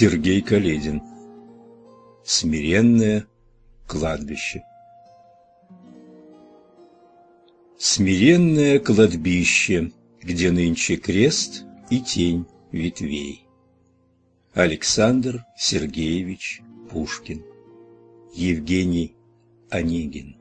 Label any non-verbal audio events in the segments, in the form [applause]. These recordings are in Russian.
Сергей Каледин. Смиренное кладбище. Смиренное кладбище, где нынче крест и тень ветвей. Александр Сергеевич Пушкин. Евгений Онегин.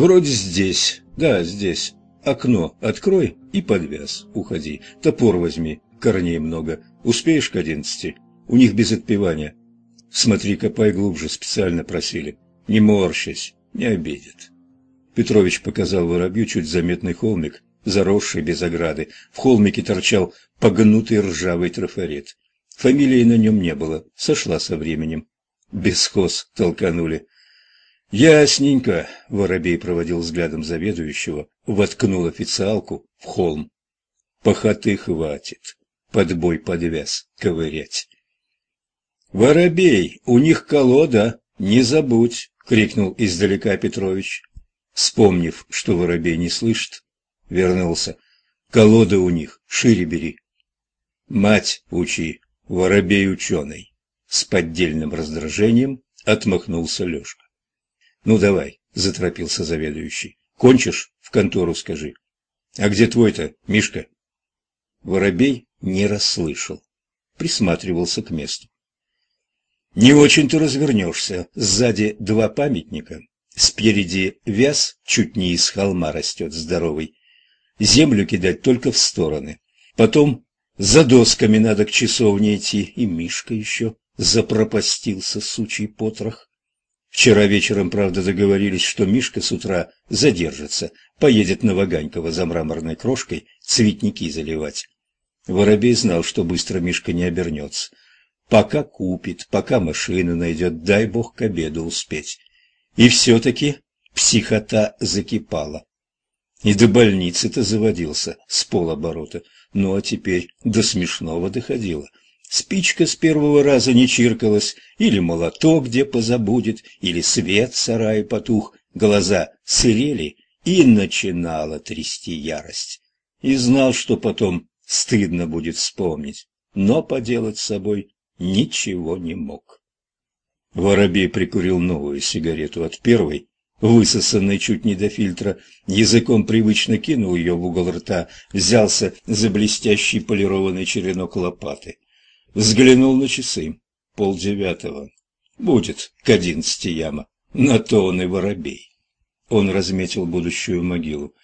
Вроде здесь. Да, здесь. Окно открой и подвяз. Уходи. Топор возьми. Корней много. Успеешь к одиннадцати? У них без отпевания. Смотри, копай глубже, специально просили. Не морщись, не обидят. Петрович показал воробью чуть заметный холмик, заросший без ограды. В холмике торчал погнутый ржавый трафарет. Фамилии на нем не было, сошла со временем. Бесхоз толканули. «Ясненько», — Воробей проводил взглядом заведующего, воткнул официалку в холм. «Похоты хватит, подбой подвяз ковырять». «Воробей, у них колода, не забудь!» — крикнул издалека Петрович. Вспомнив, что Воробей не слышит, вернулся. «Колода у них, шире бери». «Мать учи, Воробей ученый!» С поддельным раздражением отмахнулся Лешка. «Ну давай», — заторопился заведующий. «Кончишь? В контору скажи». «А где твой-то, Мишка?» Воробей не расслышал. Присматривался к месту. «Не очень ты развернешься. Сзади два памятника. Спереди вяз чуть не из холма растет здоровый. Землю кидать только в стороны. Потом за досками надо к часовне идти. И Мишка еще запропастился, сучий потрох. Вчера вечером, правда, договорились, что Мишка с утра задержится, поедет на Ваганькова за мраморной крошкой цветники заливать. Воробей знал, что быстро Мишка не обернется. Пока купит, пока машину найдет, дай бог к обеду успеть. И все-таки психота закипала. И до больницы-то заводился с полоборота, ну а теперь до смешного доходило спичка с первого раза не чиркалась, или молоток где позабудет, или свет в потух, глаза сырели, и начинала трясти ярость. И знал, что потом стыдно будет вспомнить, но поделать с собой ничего не мог. Воробей прикурил новую сигарету от первой, высосанной чуть не до фильтра, языком привычно кинул ее в угол рта, взялся за блестящий полированный черенок лопаты. Взглянул на часы. Полдевятого. Будет к одиннадцати яма. На то он и воробей. Он разметил будущую могилу.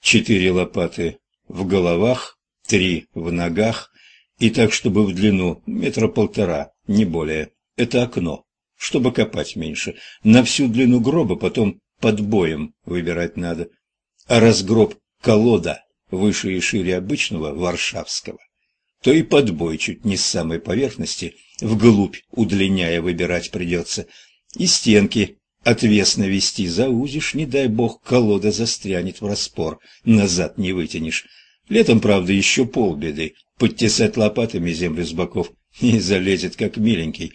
Четыре лопаты в головах, три в ногах, и так, чтобы в длину метра полтора, не более. Это окно, чтобы копать меньше. На всю длину гроба потом под боем выбирать надо. А раз гроб колода выше и шире обычного варшавского, то и подбой чуть не с самой поверхности, вглубь удлиняя выбирать придется. И стенки отвесно вести заузишь, не дай бог, колода застрянет в распор, назад не вытянешь. Летом, правда, еще полбеды, подтесать лопатами землю с боков и залезет, как миленький.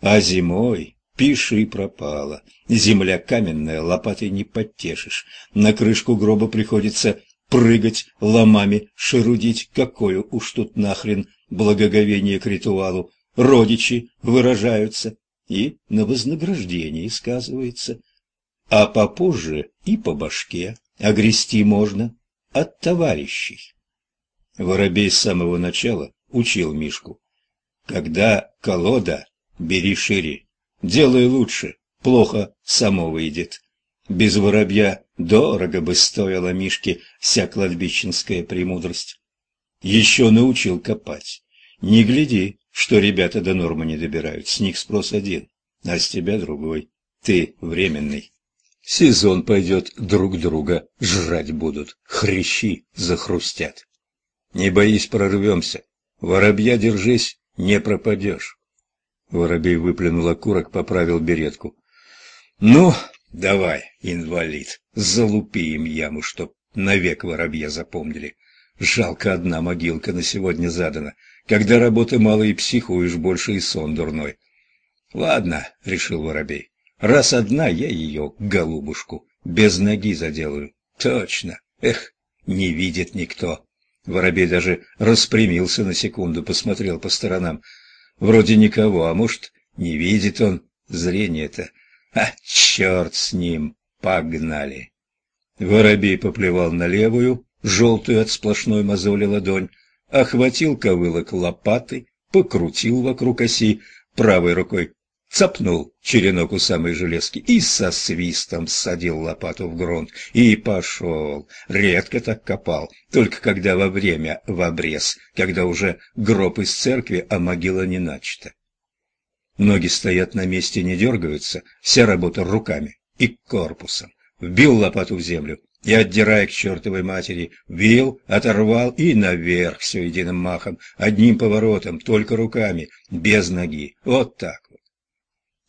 А зимой пиши пропало. Земля каменная, лопатой не подтешишь. На крышку гроба приходится прыгать, ломами шерудить, какое уж тут нахрен благоговение к ритуалу. Родичи выражаются и на вознаграждении сказывается. А попозже и по башке огрести можно от товарищей. Воробей с самого начала учил Мишку. Когда колода, бери шире, делай лучше, плохо само выйдет. Без воробья дорого бы стоила Мишке вся кладбищенская премудрость. Еще научил копать. Не гляди, что ребята до нормы не добирают, с них спрос один, а с тебя другой. Ты временный. Сезон пойдет, друг друга жрать будут, хрящи захрустят. Не боись, прорвемся. Воробья держись, не пропадешь. Воробей выплюнул окурок, поправил беретку. Ну, Давай, инвалид, залупи им яму, чтоб навек воробья запомнили. Жалко одна могилка на сегодня задана. Когда работы мало и психуешь больше, и сон дурной. Ладно, решил воробей, раз одна, я ее, голубушку, без ноги заделаю. Точно. Эх, не видит никто. Воробей даже распрямился на секунду, посмотрел по сторонам. Вроде никого, а может, не видит он зрение-то. А черт с ним, погнали. Воробей поплевал на левую, желтую от сплошной мозоли ладонь, охватил ковылок лопатой, покрутил вокруг оси, правой рукой цапнул черенок у самой железки и со свистом ссадил лопату в грунт. И пошел. Редко так копал, только когда во время в обрез, когда уже гроб из церкви, а могила не начата. Ноги стоят на месте, не дергаются, вся работа руками и корпусом. Вбил лопату в землю и, отдирая к чертовой матери, вил, оторвал и наверх все единым махом, одним поворотом, только руками, без ноги. Вот так вот.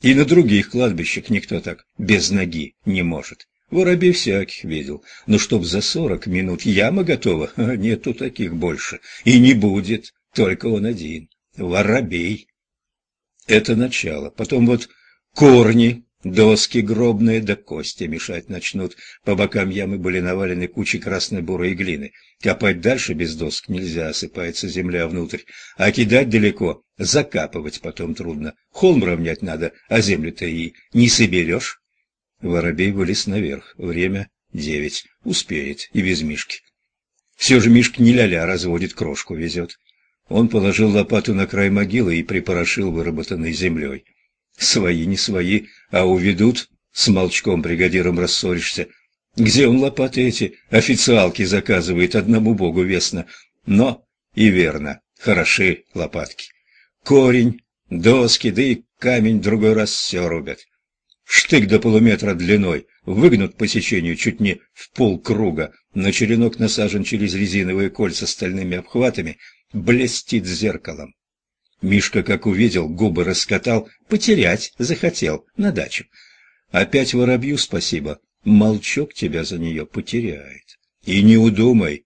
И на других кладбищах никто так без ноги не может. Воробей всяких видел, но чтоб за сорок минут яма готова, [laughs] нету таких больше. И не будет, только он один. Воробей. Это начало. Потом вот корни, доски гробные да кости мешать начнут. По бокам ямы были навалены кучи красной бурой глины. Копать дальше без доск нельзя, осыпается земля внутрь. А кидать далеко, закапывать потом трудно. Холм равнять надо, а землю-то и не соберешь. Воробей вылез наверх. Время девять. Успеет и без Мишки. Все же Мишка не ля-ля разводит, крошку везет. Он положил лопату на край могилы и припорошил выработанной землей. Свои не свои, а уведут, с молчком бригадиром рассоришься. Где он лопаты эти официалки заказывает, одному богу весно. Но и верно, хороши лопатки. Корень, доски, да и камень другой раз все рубят. Штык до полуметра длиной, выгнут по сечению чуть не в полкруга, на черенок насажен через резиновые кольца стальными обхватами — блестит зеркалом. Мишка, как увидел, губы раскатал, потерять захотел на дачу. Опять воробью спасибо, молчок тебя за нее потеряет. И не удумай.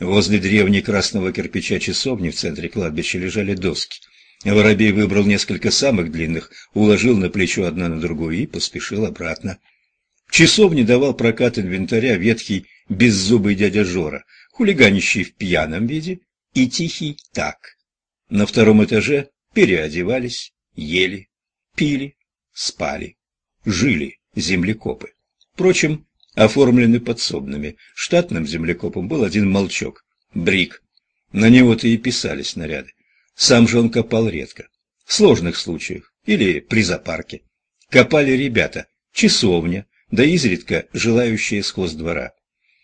Возле древней красного кирпича часовни в центре кладбища лежали доски. Воробей выбрал несколько самых длинных, уложил на плечо одна на другую и поспешил обратно. В часовне давал прокат инвентаря ветхий беззубый дядя Жора, хулиганящий в пьяном виде и тихий так. На втором этаже переодевались, ели, пили, спали, жили землекопы. Впрочем, оформлены подсобными. Штатным землекопом был один молчок, Брик. На него-то и писали снаряды. Сам же он копал редко. В сложных случаях или при запарке. Копали ребята, часовня, да изредка желающие с двора.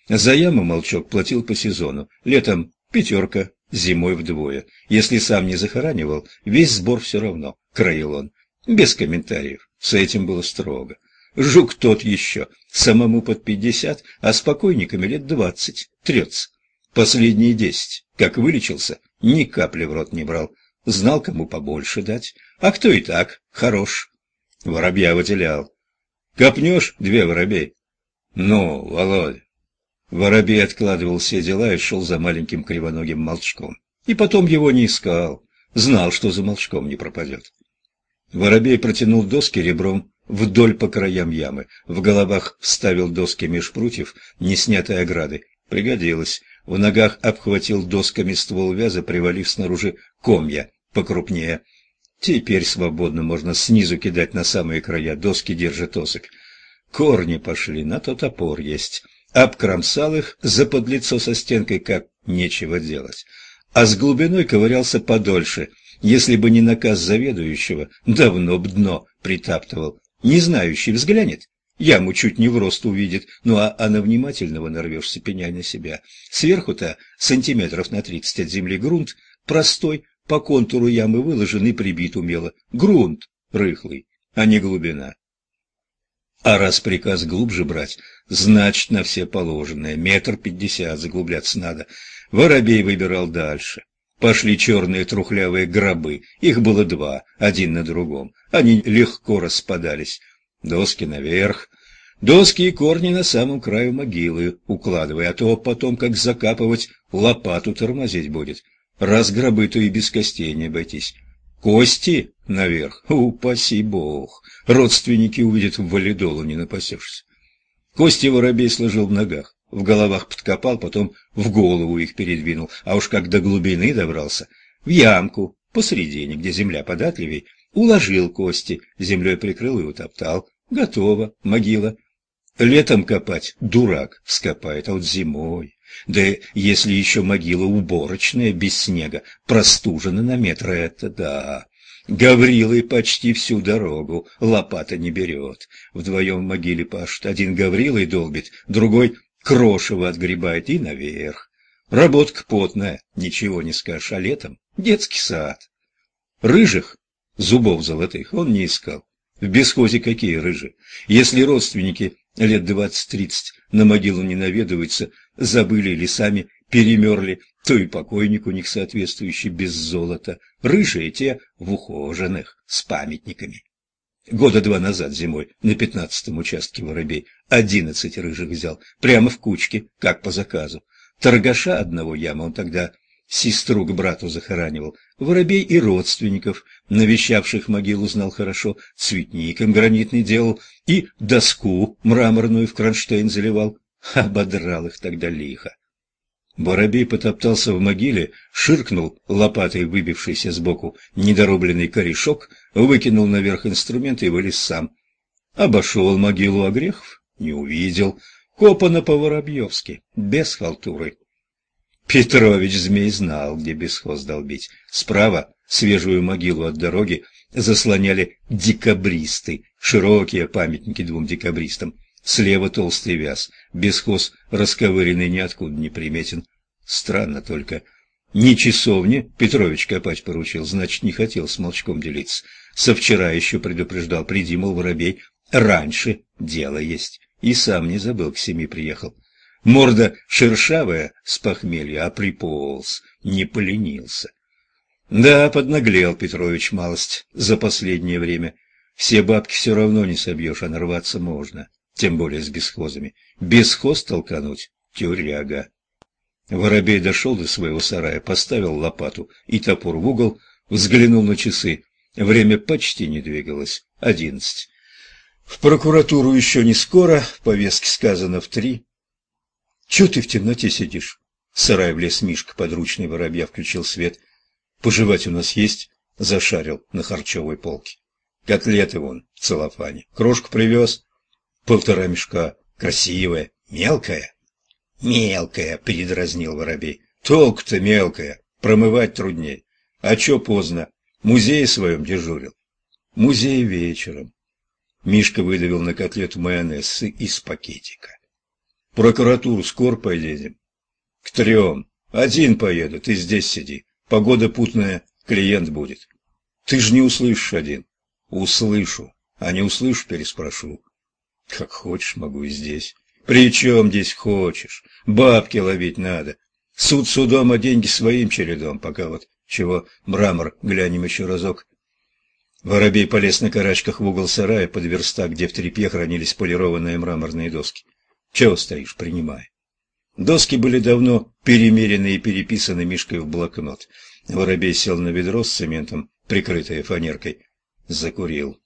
За яму молчок платил по сезону, летом пятерка, зимой вдвое. Если сам не захоранивал, весь сбор все равно, краил он. Без комментариев, с этим было строго. Жук тот еще, самому под пятьдесят, а с покойниками лет двадцать, трется. Последние десять, как вылечился, ни капли в рот не брал. Знал, кому побольше дать, а кто и так хорош. Воробья выделял. Копнешь две воробей? Ну, Володя, Воробей откладывал все дела и шел за маленьким кривоногим молчком. И потом его не искал. Знал, что за молчком не пропадет. Воробей протянул доски ребром вдоль по краям ямы. В головах вставил доски меж прутьев, не снятой ограды. Пригодилось. В ногах обхватил досками ствол вяза, привалив снаружи комья покрупнее. Теперь свободно можно снизу кидать на самые края, доски держат осок. Корни пошли, на то топор есть обкромсал их за подлицо со стенкой, как нечего делать. А с глубиной ковырялся подольше. Если бы не наказ заведующего, давно б дно притаптывал. Не знающий взглянет, яму чуть не в рост увидит, ну а, а на внимательного нарвешься, пеняй на себя. Сверху-то сантиметров на тридцать от земли грунт, простой, по контуру ямы выложен и прибит умело. Грунт рыхлый, а не глубина. А раз приказ глубже брать, значит, на все положенное, метр пятьдесят заглубляться надо. Воробей выбирал дальше. Пошли черные трухлявые гробы, их было два, один на другом. Они легко распадались. Доски наверх. Доски и корни на самом краю могилы укладывай, а то потом, как закапывать, лопату тормозить будет. Раз гробы, то и без костей не обойтись. Кости наверх, упаси бог, родственники увидят, в валидолу не напасешься. Кости воробей сложил в ногах, в головах подкопал, потом в голову их передвинул, а уж как до глубины добрался, в ямку, посредине, где земля податливей, уложил кости, землей прикрыл и утоптал. Готово, могила. Летом копать дурак скопает, а вот зимой... Да если еще могила уборочная, без снега, простужена на метр, это да. Гаврилы почти всю дорогу лопата не берет. Вдвоем в могиле пашут. Один Гаврилой долбит, другой крошево отгребает и наверх. Работка потная, ничего не скажешь, а летом детский сад. Рыжих, зубов золотых, он не искал. В бесхозе какие рыжие? Если родственники лет двадцать-тридцать на могилу не наведываются, забыли или сами перемерли, то и покойник у них соответствующий без золота. Рыжие те в ухоженных, с памятниками. Года два назад зимой на пятнадцатом участке Воробей одиннадцать рыжих взял, прямо в кучке, как по заказу. Торгаша одного яма он тогда сестру к брату захоранивал. Воробей и родственников, навещавших могилу, знал хорошо, цветник им гранитный делал и доску мраморную в кронштейн заливал. Ободрал их тогда лихо. Воробей потоптался в могиле, ширкнул лопатой выбившийся сбоку недоробленный корешок, выкинул наверх инструмент и вылез сам. Обошел могилу Огрехов, не увидел. Копано по-воробьевски, без халтуры. Петрович Змей знал, где бесхоз долбить. Справа свежую могилу от дороги заслоняли декабристы, широкие памятники двум декабристам. Слева толстый вяз, бесхоз расковыренный ниоткуда не приметен. Странно только. Ни часовни Петрович копать поручил, значит, не хотел с молчком делиться. Со вчера еще предупреждал, приди, мол, воробей, раньше дело есть. И сам не забыл, к семи приехал. Морда шершавая с похмелья, а приполз, не поленился. Да, поднаглел Петрович малость за последнее время. Все бабки все равно не собьешь, а нарваться можно, тем более с бесхозами. Бесхоз толкануть — тюряга. Воробей дошел до своего сарая, поставил лопату и топор в угол, взглянул на часы. Время почти не двигалось. Одиннадцать. В прокуратуру еще не скоро, в повестке сказано в три. Чего ты в темноте сидишь? Сарай влез Мишка, подручный воробья, включил свет. Пожевать у нас есть? Зашарил на харчевой полке. Котлеты вон в целлофане. Крошку привез. Полтора мешка. Красивая. Мелкая? Мелкая, передразнил воробей. Толк-то мелкая. Промывать трудней. А чё поздно? Музей своем дежурил. Музей вечером. Мишка выдавил на котлету майонез из пакетика прокуратуру скоро поедем. К трем. Один поеду, ты здесь сиди. Погода путная, клиент будет. Ты же не услышишь один. Услышу. А не услышу, переспрошу. Как хочешь, могу и здесь. При чем здесь хочешь? Бабки ловить надо. Суд судом, а деньги своим чередом, пока вот чего мрамор глянем еще разок. Воробей полез на карачках в угол сарая под верстак, где в тряпье хранились полированные мраморные доски. Чего стоишь, принимай. Доски были давно перемерены и переписаны Мишкой в блокнот. Воробей сел на ведро с цементом, прикрытое фанеркой. Закурил.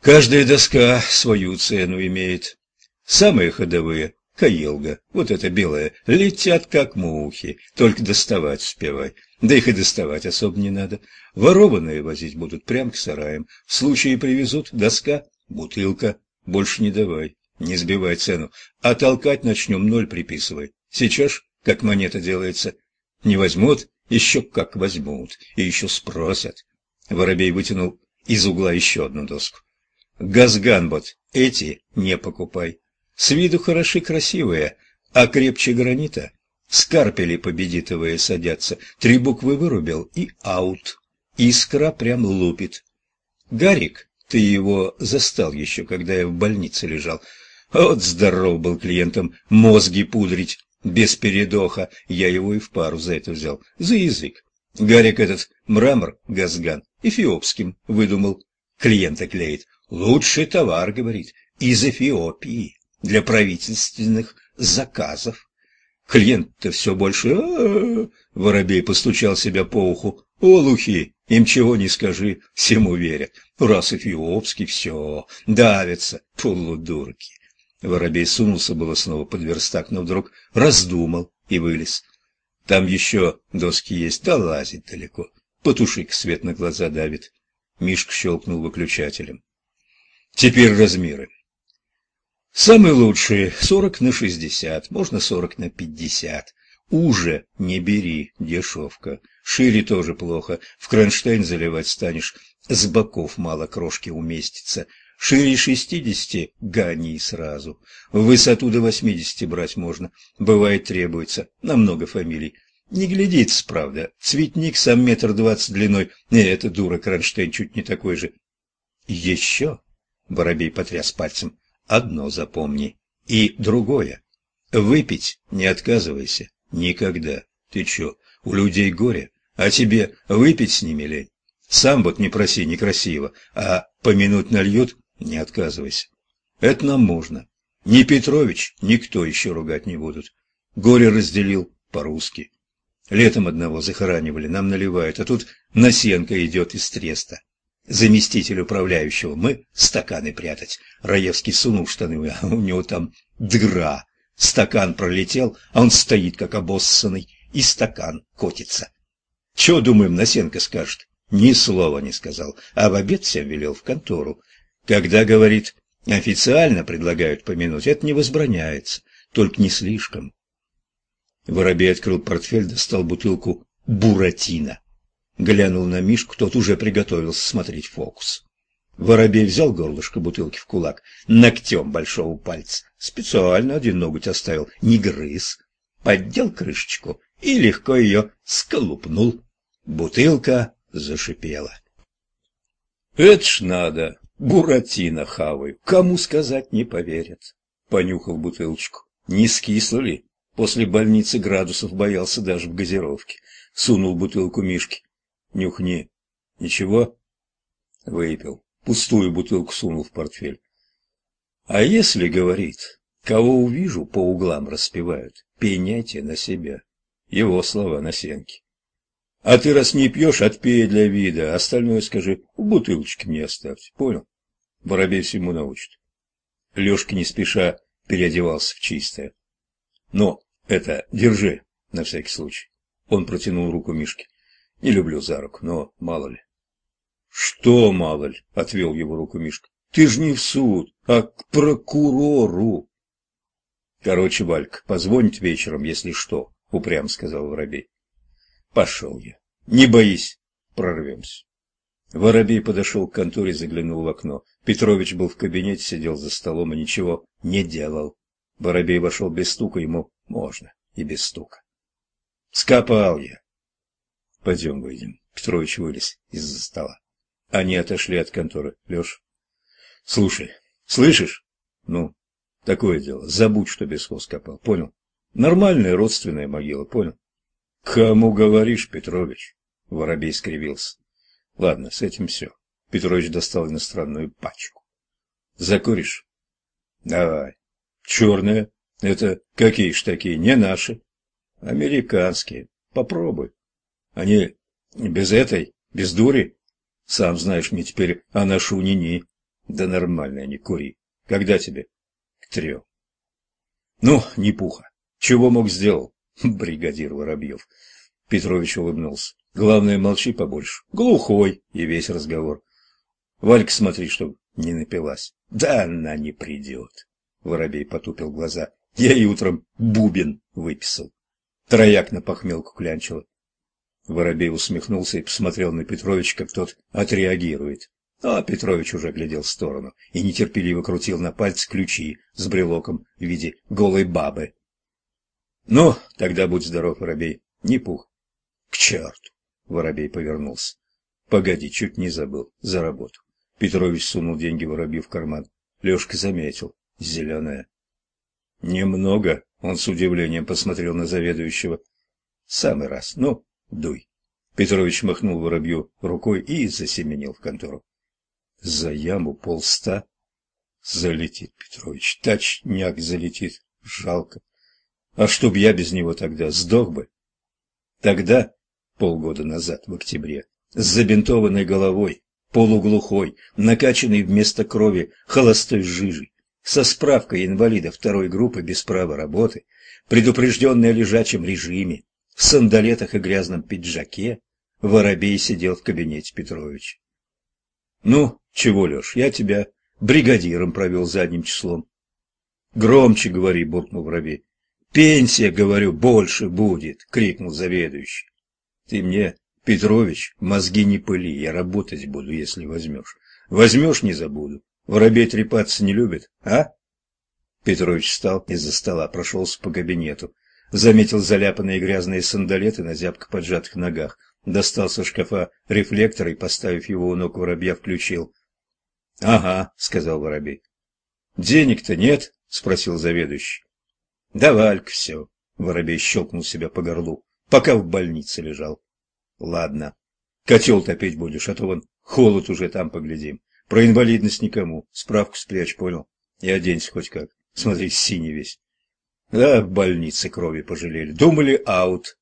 Каждая доска свою цену имеет. Самые ходовые — каелга, вот эта белая, летят как мухи, только доставать успевай. Да их и доставать особо не надо. Ворованные возить будут прямо к сараям. В случае привезут доска, бутылка, больше не давай. Не сбивай цену, а толкать начнем ноль приписывай. Сейчас, как монета делается. Не возьмут, еще как возьмут, и еще спросят. Воробей вытянул из угла еще одну доску. Газганбот, эти не покупай. С виду хороши красивые, а крепче гранита. Скарпели победитовые садятся, три буквы вырубил и аут. Искра прям лупит. Гарик, ты его застал еще, когда я в больнице лежал, вот здоров был клиентом мозги пудрить без передоха. Я его и в пару за это взял. За язык. Гарик этот мрамор, газган, эфиопским выдумал. Клиента клеит. Лучший товар, говорит. из Эфиопии для правительственных заказов. Клиент-то все больше... А -а -а Воробей постучал себя по уху. Олухи, им чего не скажи, всему верят. Раз эфиопский, все, давятся, полудурки. Воробей сунулся было снова под верстак, но вдруг раздумал и вылез. Там еще доски есть, да лазить далеко. Потушик свет на глаза давит. Мишка щелкнул выключателем. Теперь размеры. Самые лучшие – сорок на шестьдесят, можно сорок на пятьдесят. Уже не бери, дешевка. Шире тоже плохо, в кронштейн заливать станешь. С боков мало крошки уместится. Шире шестидесяти – гони сразу. В высоту до восьмидесяти брать можно. Бывает требуется, на много фамилий. Не глядится, правда. Цветник сам метр двадцать длиной. Не, это дура, кронштейн чуть не такой же. Еще, Воробей потряс пальцем, одно запомни. И другое. Выпить не отказывайся. Никогда. Ты чё, у людей горе, а тебе выпить с ними лень? Сам вот не проси некрасиво, а помянуть нальют – не отказывайся. Это нам можно. Ни Петрович, никто еще ругать не будут. Горе разделил по-русски. Летом одного захоранивали, нам наливают, а тут Насенко идет из треста заместитель управляющего, мы стаканы прятать. Раевский сунул штаны, а у него там дыра. Стакан пролетел, а он стоит, как обоссанный, и стакан котится. Чего, думаем, Насенко скажет? Ни слова не сказал, а в обед всем велел в контору. Когда, говорит, официально предлагают помянуть, это не возбраняется, только не слишком. Воробей открыл портфель, достал бутылку «Буратино». Глянул на Мишку, тот уже приготовился смотреть фокус. Воробей взял горлышко бутылки в кулак, ногтем большого пальца, специально один ноготь оставил, не грыз, поддел крышечку и легко ее сколупнул. Бутылка зашипела. «Это ж надо! Буратино хаваю! Кому сказать не поверят!» Понюхал бутылочку. Не скисло ли? После больницы градусов боялся даже в газировке. Сунул бутылку Мишке. Нюхни. Ничего? Выпил. Пустую бутылку сунул в портфель. А если, говорит, кого увижу, по углам распевают, пеняйте на себя. Его слова на сенке. А ты раз не пьешь, отпей для вида, остальное скажи, в бутылочке мне оставьте, понял? Воробей всему научит. Лешка не спеша переодевался в чистое. Но это держи, на всякий случай. Он протянул руку Мишке. Не люблю за руку, но мало ли. Что мало ли? Отвел его руку Мишка. Ты ж не в суд, а к прокурору. Короче, Вальк, позвонить вечером, если что, упрям сказал Воробей. Пошел я. Не боись, прорвемся. Воробей подошел к конторе, заглянул в окно. Петрович был в кабинете, сидел за столом и ничего не делал. Воробей вошел без стука, ему можно и без стука. Скопал я. Пойдем выйдем. Петрович вылез из-за стола. Они отошли от конторы. Леш, слушай, слышишь? Ну, такое дело. Забудь, что бесхоз копал. Понял? Нормальная родственная могила. Понял? Кому говоришь, Петрович? Воробей скривился. Ладно, с этим все. Петрович достал иностранную пачку. Закуришь? Давай. Черные? Это какие ж такие? Не наши. Американские. Попробуй. Они без этой, без дури. Сам знаешь, мне теперь она шунини. Да нормально, не кури. Когда тебе? К трем. Ну, не пуха. Чего мог сделал? [laughs] Бригадир Воробьев. Петрович улыбнулся. Главное, молчи побольше. Глухой и весь разговор. Валька, смотри, чтоб не напилась. Да она не придет. Воробей потупил глаза. Я и утром бубен выписал. Трояк на похмелку клянчила. Воробей усмехнулся и посмотрел на Петровича, как тот отреагирует. А Петрович уже глядел в сторону и нетерпеливо крутил на пальце ключи с брелоком в виде голой бабы. «Ну, тогда будь здоров, Воробей, не пух». «К черту!» — Воробей повернулся. «Погоди, чуть не забыл. За работу». Петрович сунул деньги Воробью в карман. Лешка заметил. Зеленая. «Немного», — он с удивлением посмотрел на заведующего. «Самый раз. Ну, Дуй. Петрович махнул воробью рукой и засеменил в контору. За яму полста. Залетит, Петрович, точняк залетит. Жалко. А чтоб я без него тогда сдох бы? Тогда, полгода назад, в октябре, с забинтованной головой, полуглухой, накачанный вместо крови холостой жижей, со справкой инвалида второй группы без права работы, предупрежденный о лежачем режиме, в сандалетах и грязном пиджаке, Воробей сидел в кабинете Петрович. «Ну, чего, Леш, я тебя бригадиром провел задним числом». «Громче говори», — буркнул Воробей. «Пенсия, говорю, больше будет!» — крикнул заведующий. «Ты мне, Петрович, мозги не пыли, я работать буду, если возьмешь. Возьмешь — не забуду. Воробей трепаться не любит, а?» Петрович встал из-за стола, прошелся по кабинету, заметил заляпанные грязные сандалеты на зябко поджатых ногах, достал со шкафа рефлектор и, поставив его у ног воробья, включил. «Ага», — сказал воробей. «Денег-то нет?» — спросил заведующий. Давалька все. Воробей щелкнул себя по горлу, пока в больнице лежал. Ладно, котел топить будешь, а то вон холод уже там поглядим. Про инвалидность никому. Справку спрячь, понял? И оденься хоть как. Смотри, синий весь. Да, в больнице крови пожалели. Думали, аут.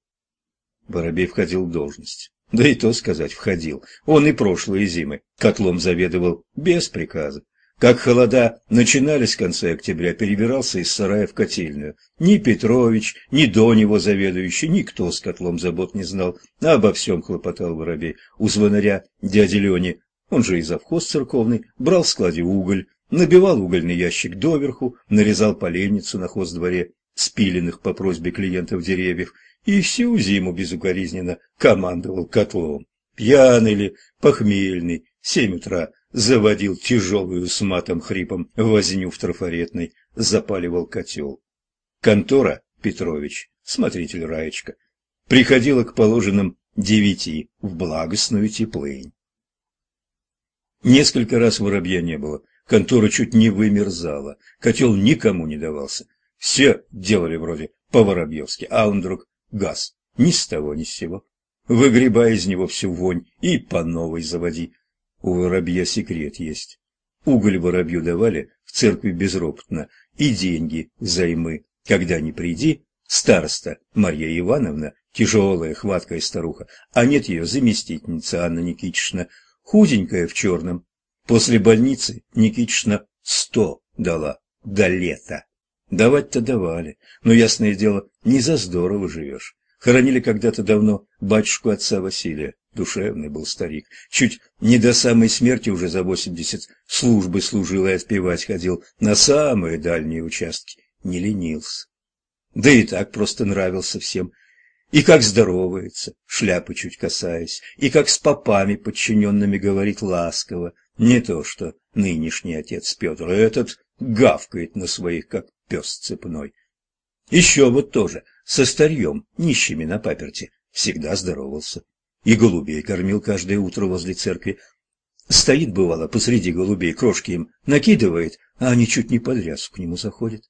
Воробей входил в должность. Да и то сказать, входил. Он и прошлые зимы котлом заведовал без приказа. Как холода начинались в конце октября, перебирался из сарая в котельную. Ни Петрович, ни до него заведующий, никто с котлом забот не знал, а обо всем хлопотал воробей. У звонаря дяди Лени, он же и завхоз церковный, брал в складе уголь, набивал угольный ящик доверху, нарезал поленницу на хоздворе, спиленных по просьбе клиентов деревьев, и всю зиму безукоризненно командовал котлом. Пьяный ли, похмельный, семь утра заводил тяжелую с матом хрипом возню в трафаретной, запаливал котел. Контора Петрович, смотритель Раечка, приходила к положенным девяти в благостную теплынь. Несколько раз воробья не было, контора чуть не вымерзала, котел никому не давался. Все делали вроде по-воробьевски, а он вдруг газ, ни с того ни с сего. Выгребай из него всю вонь и по новой заводи. У воробья секрет есть. Уголь воробью давали в церкви безропотно, и деньги займы. Когда не приди, староста Марья Ивановна, тяжелая, хваткая старуха, а нет ее заместительница Анна Никитична, худенькая в черном. После больницы Никитична сто дала до лета. Давать-то давали, но, ясное дело, не за здорово живешь. Хоронили когда-то давно батюшку отца Василия. Душевный был старик. Чуть не до самой смерти уже за восемьдесят службы служил и отпевать ходил на самые дальние участки. Не ленился. Да и так просто нравился всем. И как здоровается, шляпы чуть касаясь, и как с попами подчиненными говорит ласково. Не то что нынешний отец Петр, этот гавкает на своих, как пес цепной. Еще вот тоже, со старьем, нищими на паперти, всегда здоровался и голубей кормил каждое утро возле церкви. Стоит, бывало, посреди голубей, крошки им накидывает, а они чуть не подряд к нему заходят.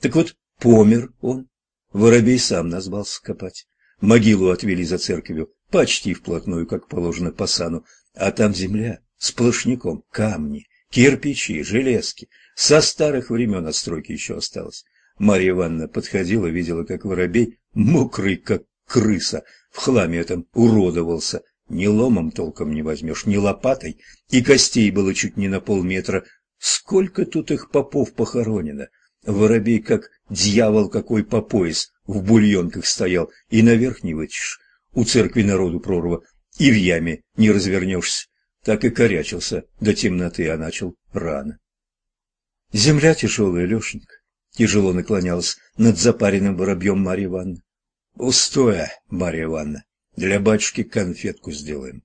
Так вот, помер он. Воробей сам назвался копать. Могилу отвели за церковью, почти вплотную, как положено по сану, а там земля, сплошняком, камни, кирпичи, железки. Со старых времен от стройки еще осталось. Марья Ивановна подходила, видела, как воробей, мокрый, как крыса, в хламе этом уродовался. Ни ломом толком не возьмешь, ни лопатой, и костей было чуть не на полметра. Сколько тут их попов похоронено! Воробей, как дьявол какой по пояс, в бульонках стоял, и наверх не вытишь. У церкви народу прорва, и в яме не развернешься. Так и корячился до темноты, а начал рано. Земля тяжелая, Лешенька, тяжело наклонялась над запаренным воробьем Марья Ивановна. Пустое, Марья Ивановна. Для батюшки конфетку сделаем.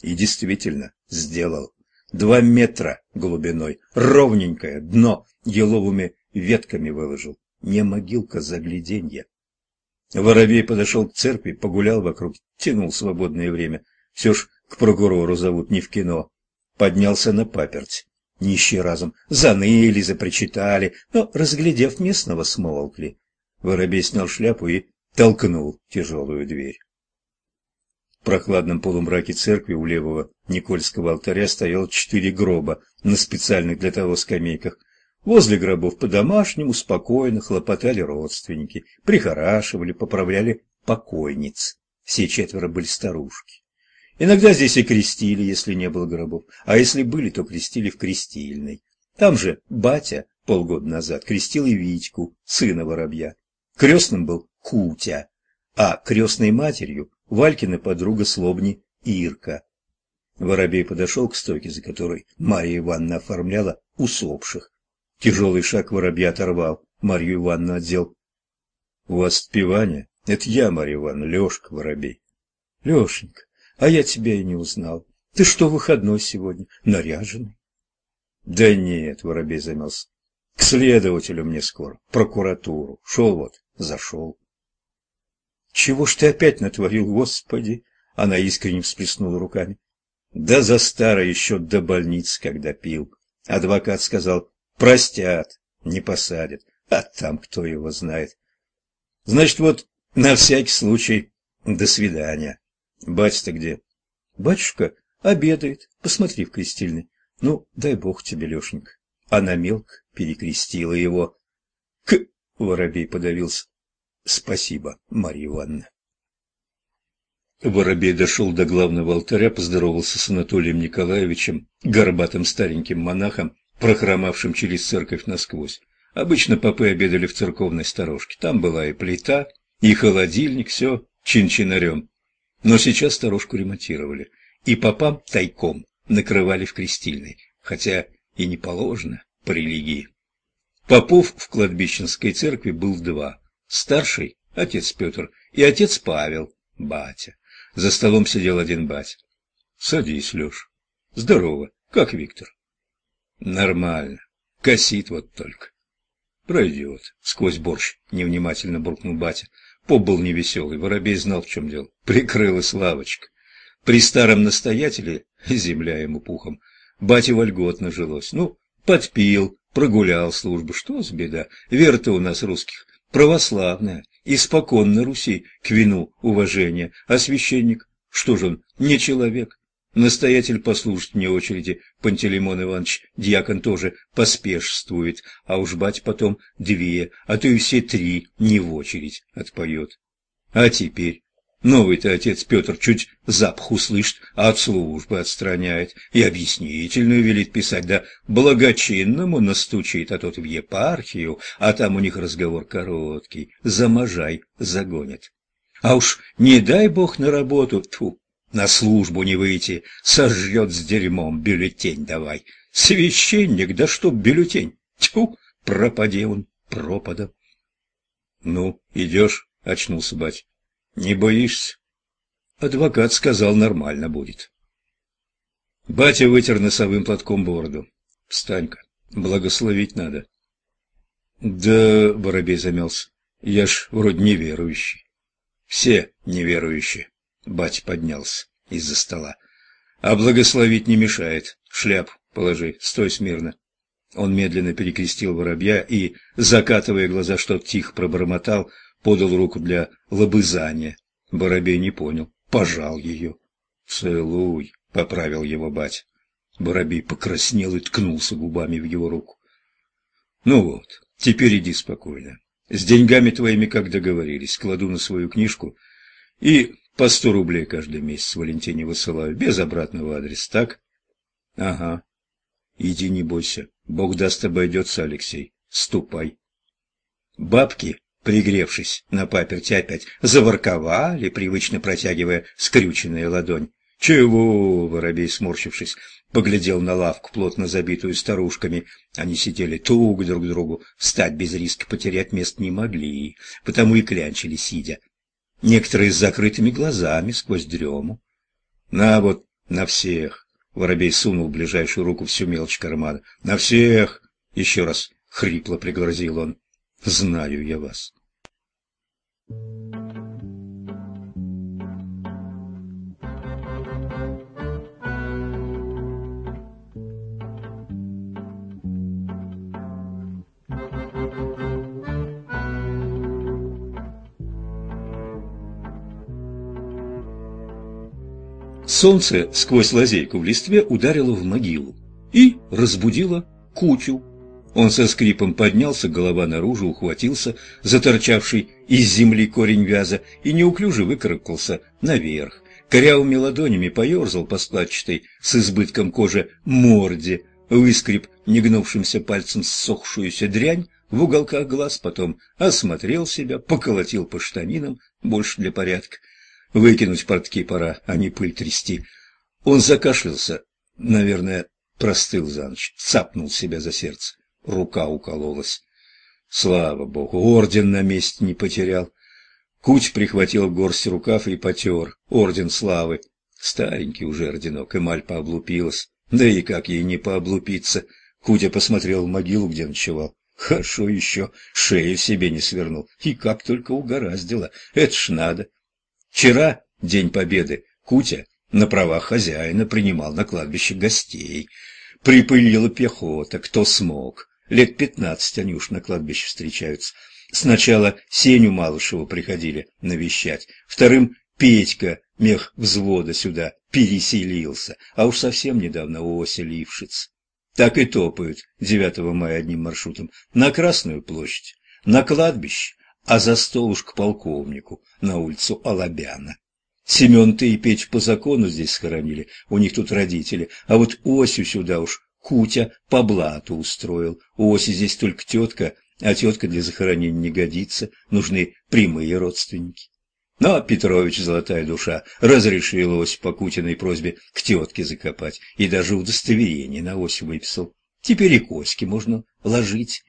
И действительно, сделал. Два метра глубиной, ровненькое дно, еловыми ветками выложил. Не могилка загляденья. Воробей подошел к церкви, погулял вокруг, тянул свободное время. Все ж к прокурору зовут не в кино. Поднялся на паперть. Нищие разом заныли, запричитали, но, разглядев местного, смолкли. Воробей снял шляпу и толкнул тяжелую дверь. В прохладном полумраке церкви у левого Никольского алтаря стояло четыре гроба на специальных для того скамейках. Возле гробов по-домашнему спокойно хлопотали родственники, прихорашивали, поправляли покойниц. Все четверо были старушки. Иногда здесь и крестили, если не было гробов, а если были, то крестили в крестильной. Там же батя полгода назад крестил и Витьку, сына воробья. Крестным был Кутя, а крестной матерью Валькина подруга Слобни Ирка. Воробей подошел к стойке, за которой Марья Ивановна оформляла усопших. Тяжелый шаг воробья оторвал, Марью Ивановну отдел. — У вас отпевание? Это я, Марья Ивановна, Лешка Воробей. — Лешенька, а я тебя и не узнал. Ты что, выходной сегодня? Наряженный? — Да нет, Воробей замялся. К следователю мне скоро, прокуратуру. Шел вот, зашел. Чего ж ты опять натворил, Господи? Она искренне всплеснула руками. Да за старое еще до больницы, когда пил. Адвокат сказал, простят, не посадят, а там кто его знает. Значит, вот на всякий случай до свидания. Батя-то где? Батюшка обедает, посмотри в крестильный. Ну, дай бог тебе, Лешенька. Она мелко перекрестила его. К... Воробей подавился. Спасибо, Марья Ивановна. Воробей дошел до главного алтаря, поздоровался с Анатолием Николаевичем, горбатым стареньким монахом, прохромавшим через церковь насквозь. Обычно попы обедали в церковной сторожке. Там была и плита, и холодильник, все чин-чинарем. Но сейчас сторожку ремонтировали, и попам тайком накрывали в крестильной, хотя и не положено по религии. Попов в кладбищенской церкви был два. Старший – отец Петр, и отец Павел, батя. За столом сидел один батя. «Садись, Леш. Здорово. Как Виктор?» «Нормально. Косит вот только». «Пройдет», — сквозь борщ невнимательно буркнул батя. Поп был невеселый, воробей знал, в чем дело. Прикрылась лавочка. При старом настоятеле, [laughs] земля ему пухом, бате вольготно жилось. Ну, подпил, прогулял службу. Что с беда? Вера-то у нас русских православная, испокон на Руси к вину уважение, а священник, что же он, не человек? Настоятель послушать мне очереди, Пантелеймон Иванович, дьякон тоже поспешствует, а уж бать потом две, а то и все три не в очередь отпоет. А теперь новый-то отец Петр чуть запах услышит, а от службы отстраняет и объяснительную велит писать, да благочинному настучит, а тот в епархию, а там у них разговор короткий, за можай загонят. А уж не дай бог на работу, тьфу, на службу не выйти, сожжет с дерьмом, бюллетень давай. Священник, да что бюллетень? Тьфу, пропади он пропадом. Ну, идешь, очнулся бать. Не боишься? Адвокат сказал, нормально будет. Батя вытер носовым платком бороду. Встань-ка, благословить надо. Да, Воробей замялся, я ж вроде неверующий. Все неверующие. Батя поднялся из-за стола. А благословить не мешает. Шляп положи, стой смирно. Он медленно перекрестил воробья и, закатывая глаза, что-то тихо пробормотал, подал руку для лобызания. Воробей не понял, пожал ее. «Целуй», — поправил его бать. Воробей покраснел и ткнулся губами в его руку. «Ну вот, теперь иди спокойно. С деньгами твоими, как договорились, кладу на свою книжку и по сто рублей каждый месяц Валентине высылаю, без обратного адреса, так? Ага. Иди, не бойся. Бог даст, обойдется, Алексей. Ступай. Бабки, пригревшись на паперти, опять заворковали, привычно протягивая скрюченная ладонь. «Чего?» — воробей, сморщившись, поглядел на лавку, плотно забитую старушками. Они сидели туго друг к другу, встать без риска потерять мест не могли, потому и клянчили, сидя некоторые с закрытыми глазами сквозь дрему. На вот, на всех. Воробей сунул в ближайшую руку всю мелочь кармана. На всех! Еще раз хрипло пригрозил он. Знаю я вас. Солнце сквозь лазейку в листве ударило в могилу и разбудило Кутю. Он со скрипом поднялся, голова наружу, ухватился за торчавший из земли корень вяза и неуклюже выкарабкался наверх. Корявыми ладонями поерзал по складчатой с избытком кожи морде, выскреб негнувшимся пальцем ссохшуюся дрянь в уголках глаз, потом осмотрел себя, поколотил по штанинам, больше для порядка. Выкинуть портки пора, а не пыль трясти. Он закашлялся, наверное, простыл за ночь, цапнул себя за сердце. Рука укололась. Слава богу, орден на месте не потерял. Куч прихватил горсть рукав и потер. Орден славы. Старенький уже орденок, эмаль пооблупилась. Да и как ей не пооблупиться? Кутя посмотрел в могилу, где ночевал. Хорошо еще, шею себе не свернул. И как только угораздило. Это ж надо. Вчера, День Победы, Кутя на правах хозяина принимал на кладбище гостей. Припылила пехота, кто смог. Лет пятнадцать они уж на кладбище встречаются. Сначала Сеню Малышева приходили навещать, вторым Петька, мех взвода, сюда переселился, а уж совсем недавно Ося Лившиц. Так и топают 9 мая одним маршрутом на Красную площадь, на кладбище, а за стол уж к полковнику на улицу Алабяна. Семен-то и Петь по закону здесь схоронили, у них тут родители, а вот Осю сюда уж Кутя по блату устроил. У Оси здесь только тетка, а тетка для захоронения не годится, нужны прямые родственники. Но Петрович, золотая душа, разрешил Ось по Кутиной просьбе к тетке закопать и даже удостоверение на Ось выписал. Теперь и коськи можно ложить.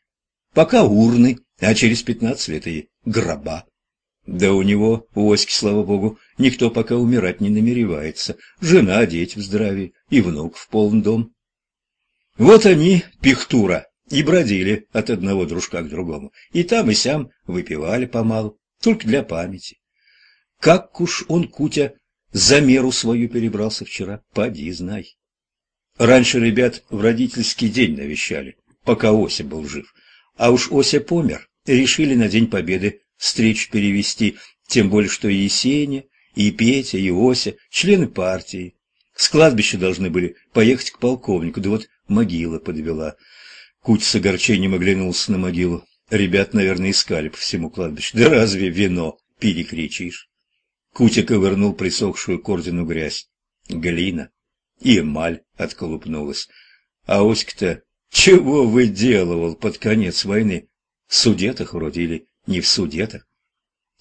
Пока урны, а через пятнадцать лет и гроба. Да у него, у Оськи, слава богу, никто пока умирать не намеревается. Жена, дети в здравии и внук в полный дом. Вот они, пихтура, и бродили от одного дружка к другому, и там и сям выпивали помалу, только для памяти. Как уж он, Кутя, за меру свою перебрался вчера, поди знай. Раньше ребят в родительский день навещали, пока Ося был жив, а уж Ося помер, решили на День Победы встречу перевести, тем более что и Сеня, и Петя, и Ося, члены партии. С кладбища должны были поехать к полковнику, да вот могила подвела. Куть с огорчением оглянулся на могилу. Ребят, наверное, искали по всему кладбищу. Да разве вино перекричишь? Кутя ковырнул присохшую к грязь. Глина. И эмаль отколупнулась. А Оська-то чего выделывал под конец войны? В судетах вроде или не в судетах?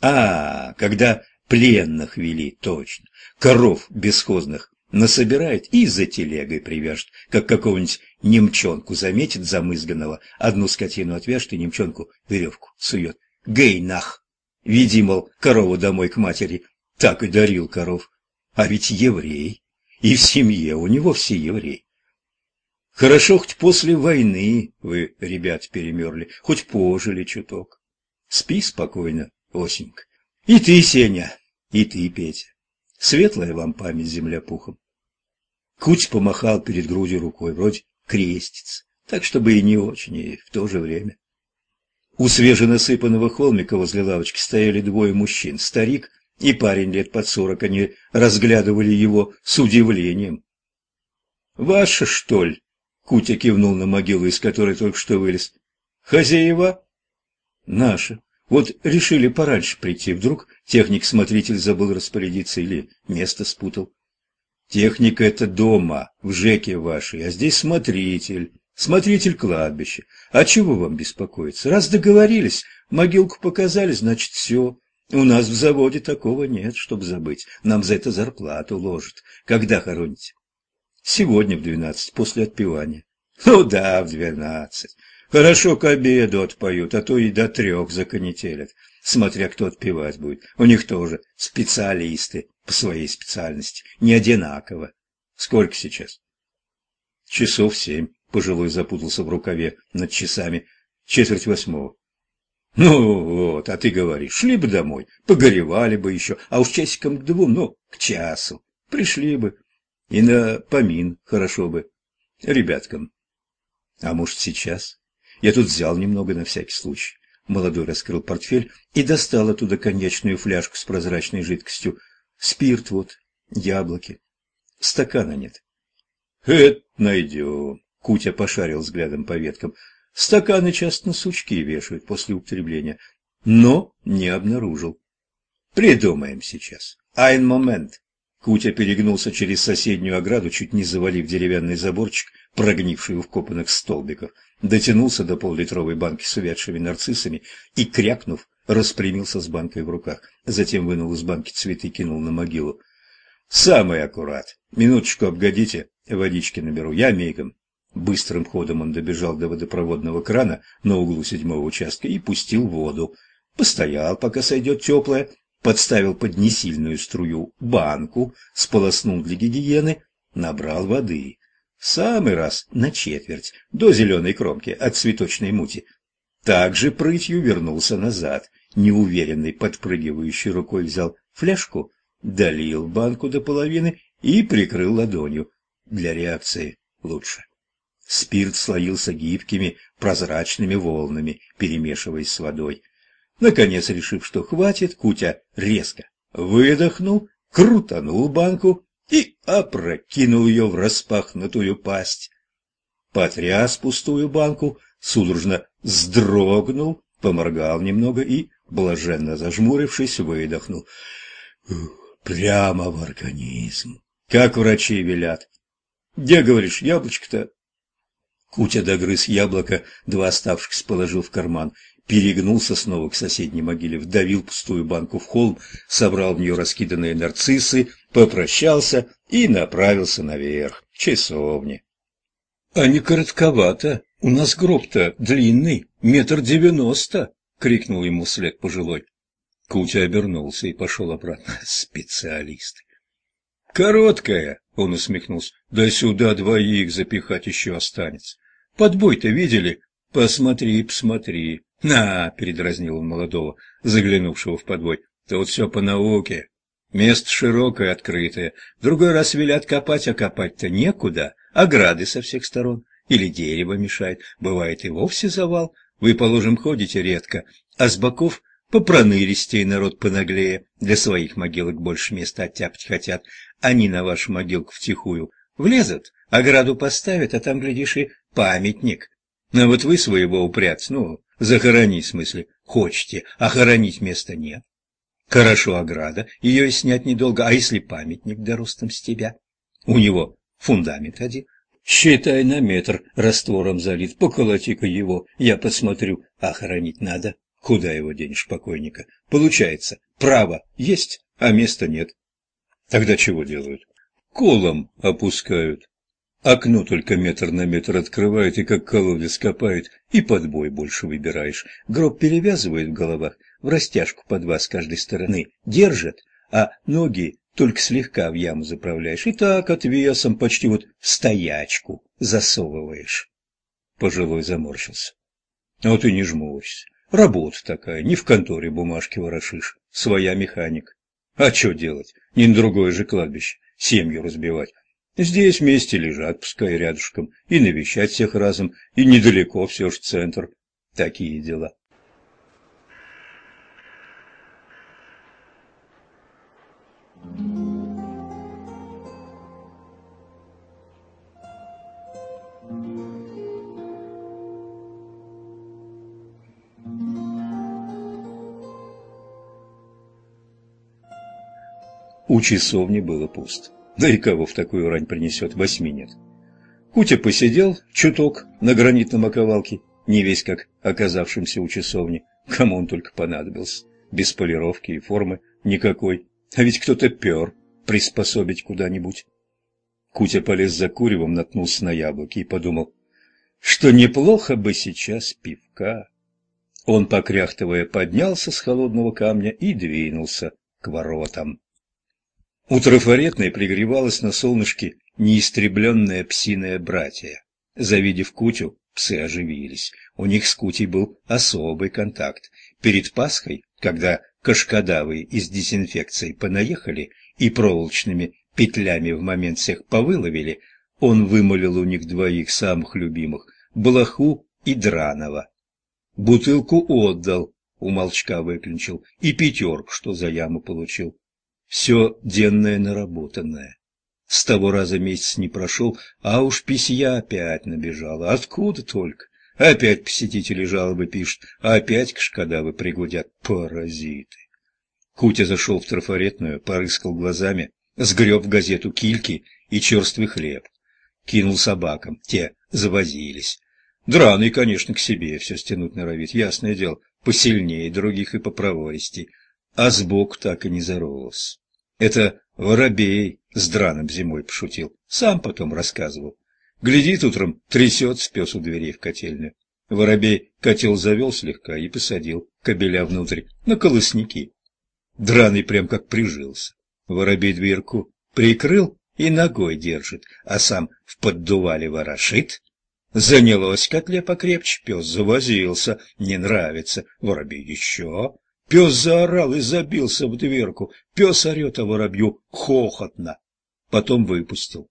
А, когда пленных вели, точно. Коров бесхозных насобирает и за телегой привяжет, как какого-нибудь немчонку заметит замызганного, одну скотину отвяжет и немчонку веревку сует. Гей нах! Веди, мол, корову домой к матери. Так и дарил коров. А ведь еврей. И в семье у него все евреи. Хорошо, хоть после войны вы, ребят, перемерли, хоть пожили чуток. Спи спокойно, Осенька. И ты, Сеня, и ты, Петя. Светлая вам память земля пухом. Куч помахал перед грудью рукой, вроде крестец, так чтобы и не очень, и в то же время. У свеженасыпанного холмика возле лавочки стояли двое мужчин, старик и парень лет под сорок, они разглядывали его с удивлением. «Ваша, что ли?» — Кутя кивнул на могилу, из которой только что вылез. «Хозяева?» «Наши. Вот решили пораньше прийти, вдруг техник-смотритель забыл распорядиться или место спутал. Техника — это дома, в ЖЭКе вашей, а здесь смотритель, смотритель кладбища. А чего вам беспокоиться? Раз договорились, могилку показали, значит, все. У нас в заводе такого нет, чтоб забыть. Нам за это зарплату ложат. Когда хороните? Сегодня в двенадцать, после отпевания. [laughs] Ну да, в двенадцать. Хорошо к обеду отпоют, а то и до трех законетелят, смотря кто отпевать будет. У них тоже специалисты по своей специальности, не одинаково. Сколько сейчас? Часов семь. Пожилой запутался в рукаве над часами. Четверть восьмого. Ну вот, а ты говоришь, шли бы домой, погоревали бы еще, а уж часиком к двум, ну, к часу. Пришли бы. И на помин хорошо бы. Ребяткам. А может, сейчас? Я тут взял немного на всякий случай. Молодой раскрыл портфель и достал оттуда коньячную фляжку с прозрачной жидкостью. Спирт вот, яблоки. стакана нет. Это найдем. Кутя пошарил взглядом по веткам. Стаканы часто на сучки вешают после употребления, но не обнаружил. Придумаем сейчас. Айн момент. Кутя перегнулся через соседнюю ограду, чуть не завалив деревянный заборчик, прогнивший у вкопанных столбиков, дотянулся до поллитровой банки с увядшими нарциссами и, крякнув, распрямился с банкой в руках. Затем вынул из банки цветы и кинул на могилу. «Самый аккурат. Минуточку обгодите, водички наберу. Я мигом». Быстрым ходом он добежал до водопроводного крана на углу седьмого участка и пустил воду. Постоял, пока сойдет теплая, подставил под несильную струю банку, сполоснул для гигиены, набрал воды. самый раз на четверть, до зеленой кромки от цветочной мути. Также прытью вернулся назад, неуверенный подпрыгивающей рукой взял фляжку, долил банку до половины и прикрыл ладонью. Для реакции лучше. Спирт слоился гибкими, прозрачными волнами, перемешиваясь с водой. Наконец, решив, что хватит, Кутя резко выдохнул, крутанул банку и опрокинул ее в распахнутую пасть. Потряс пустую банку, судорожно вздрогнул, поморгал немного и, блаженно зажмурившись, выдохнул. Прямо в организм, как врачи велят. Где, говоришь, яблочко-то? Кутя догрыз яблоко, два оставшихся положил в карман, перегнулся снова к соседней могиле, вдавил пустую банку в холм, собрал в нее раскиданные нарциссы, попрощался и направился наверх, к часовне. — А не коротковато, у нас гроб-то длинный, метр девяносто, — крикнул ему вслед пожилой. Кутя обернулся и пошел обратно. [laughs] Специалист. «Короткая!» — он усмехнулся. «Да сюда двоих запихать еще останется. Подбой-то видели? Посмотри, посмотри. На, передразнил он молодого, заглянувшего в подбой. Тут все по науке. Место широкое, открытое. Другой раз велят копать, а копать-то некуда. Ограды со всех сторон. Или дерево мешает. Бывает и вовсе завал. Вы, положим, ходите редко, а с боков попронылистей народ понаглее. Для своих могилок больше места оттяпать хотят. Они на вашу могилку втихую влезут, ограду поставят, а там, глядишь, и памятник. Но вот вы своего упрять, ну, захоронить в смысле, хочете, а хоронить места нет. Хорошо ограда, ее и снять недолго, а если памятник да с тебя? У него фундамент один. Считай на метр раствором залит, поколоти-ка его, я посмотрю, а хоронить надо. Куда его денешь, покойника? Получается, право есть, а места нет. Тогда чего делают? Колом опускают. Окно только метр на метр открывают и как колодец копают, и подбой больше выбираешь. Гроб перевязывают в головах, в растяжку по два с каждой стороны, держат, а ноги только слегка в яму заправляешь, и так отвесом почти вот стоячку засовываешь. Пожилой заморщился. А вот и не жмурься. Работа такая, не в конторе бумажки ворошишь, своя механик. А что делать? Не на другое же кладбище, семью разбивать. Здесь вместе лежат, пускай рядышком, и навещать всех разом, и недалеко все ж центр. Такие дела. У часовни было пусто. Да и кого в такую рань принесет, восьми нет. Кутя посидел чуток на гранитном оковалке, не весь как оказавшимся у часовни, кому он только понадобился, без полировки и формы никакой, а ведь кто-то пер приспособить куда-нибудь. Кутя полез за куревом, наткнулся на яблоки и подумал, что неплохо бы сейчас пивка. Он, покряхтывая, поднялся с холодного камня и двинулся к воротам. У трафаретной пригревалась на солнышке неистребленное псиное братья. Завидев Кутю, псы оживились. У них с Кутей был особый контакт. Перед Пасхой, когда кашкадавы из дезинфекции понаехали и проволочными петлями в момент всех повыловили, он вымолил у них двоих самых любимых – Блоху и Дранова. Бутылку отдал, у молчка выключил, и пятерку, что за яму получил. Все денное наработанное. С того раза месяц не прошел, а уж писья опять набежала. Откуда только? Опять посетители жалобы пишут, опять кашкадавы пригудят. Паразиты. Кутя зашел в трафаретную, порыскал глазами, сгреб в газету кильки и черствый хлеб. Кинул собакам, те завозились. Драный, конечно, к себе все стянуть норовит, ясное дело, посильнее других и попровористей, а сбоку так и не зарос. Это воробей с драным зимой пошутил, сам потом рассказывал. Глядит утром, трясется пес у дверей в котельную. Воробей котел завел слегка и посадил кобеля внутрь, на колосники. Драный прям как прижился. Воробей дверку прикрыл и ногой держит, а сам в поддувале ворошит. Занялось котле покрепче, пес завозился, не нравится, воробей еще. Пес заорал и забился в дверку, пес орет, а воробью хохотно. Потом выпустил.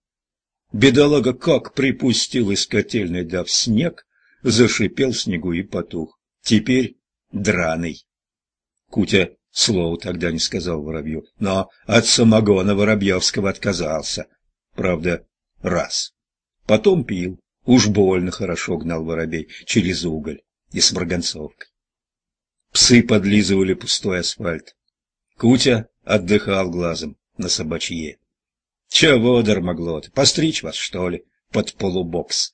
Бедолага как припустил из котельной, да снег, зашипел снегу и потух. Теперь драный. Кутя слова тогда не сказал воробью, но от самогона Воробьевского отказался. Правда, раз. Потом пил. Уж больно хорошо гнал воробей через уголь и с марганцовкой. Псы подлизывали пустой асфальт. Кутя отдыхал глазом на собачье. Чего, дармоглот, постричь вас, что ли, под полубокс?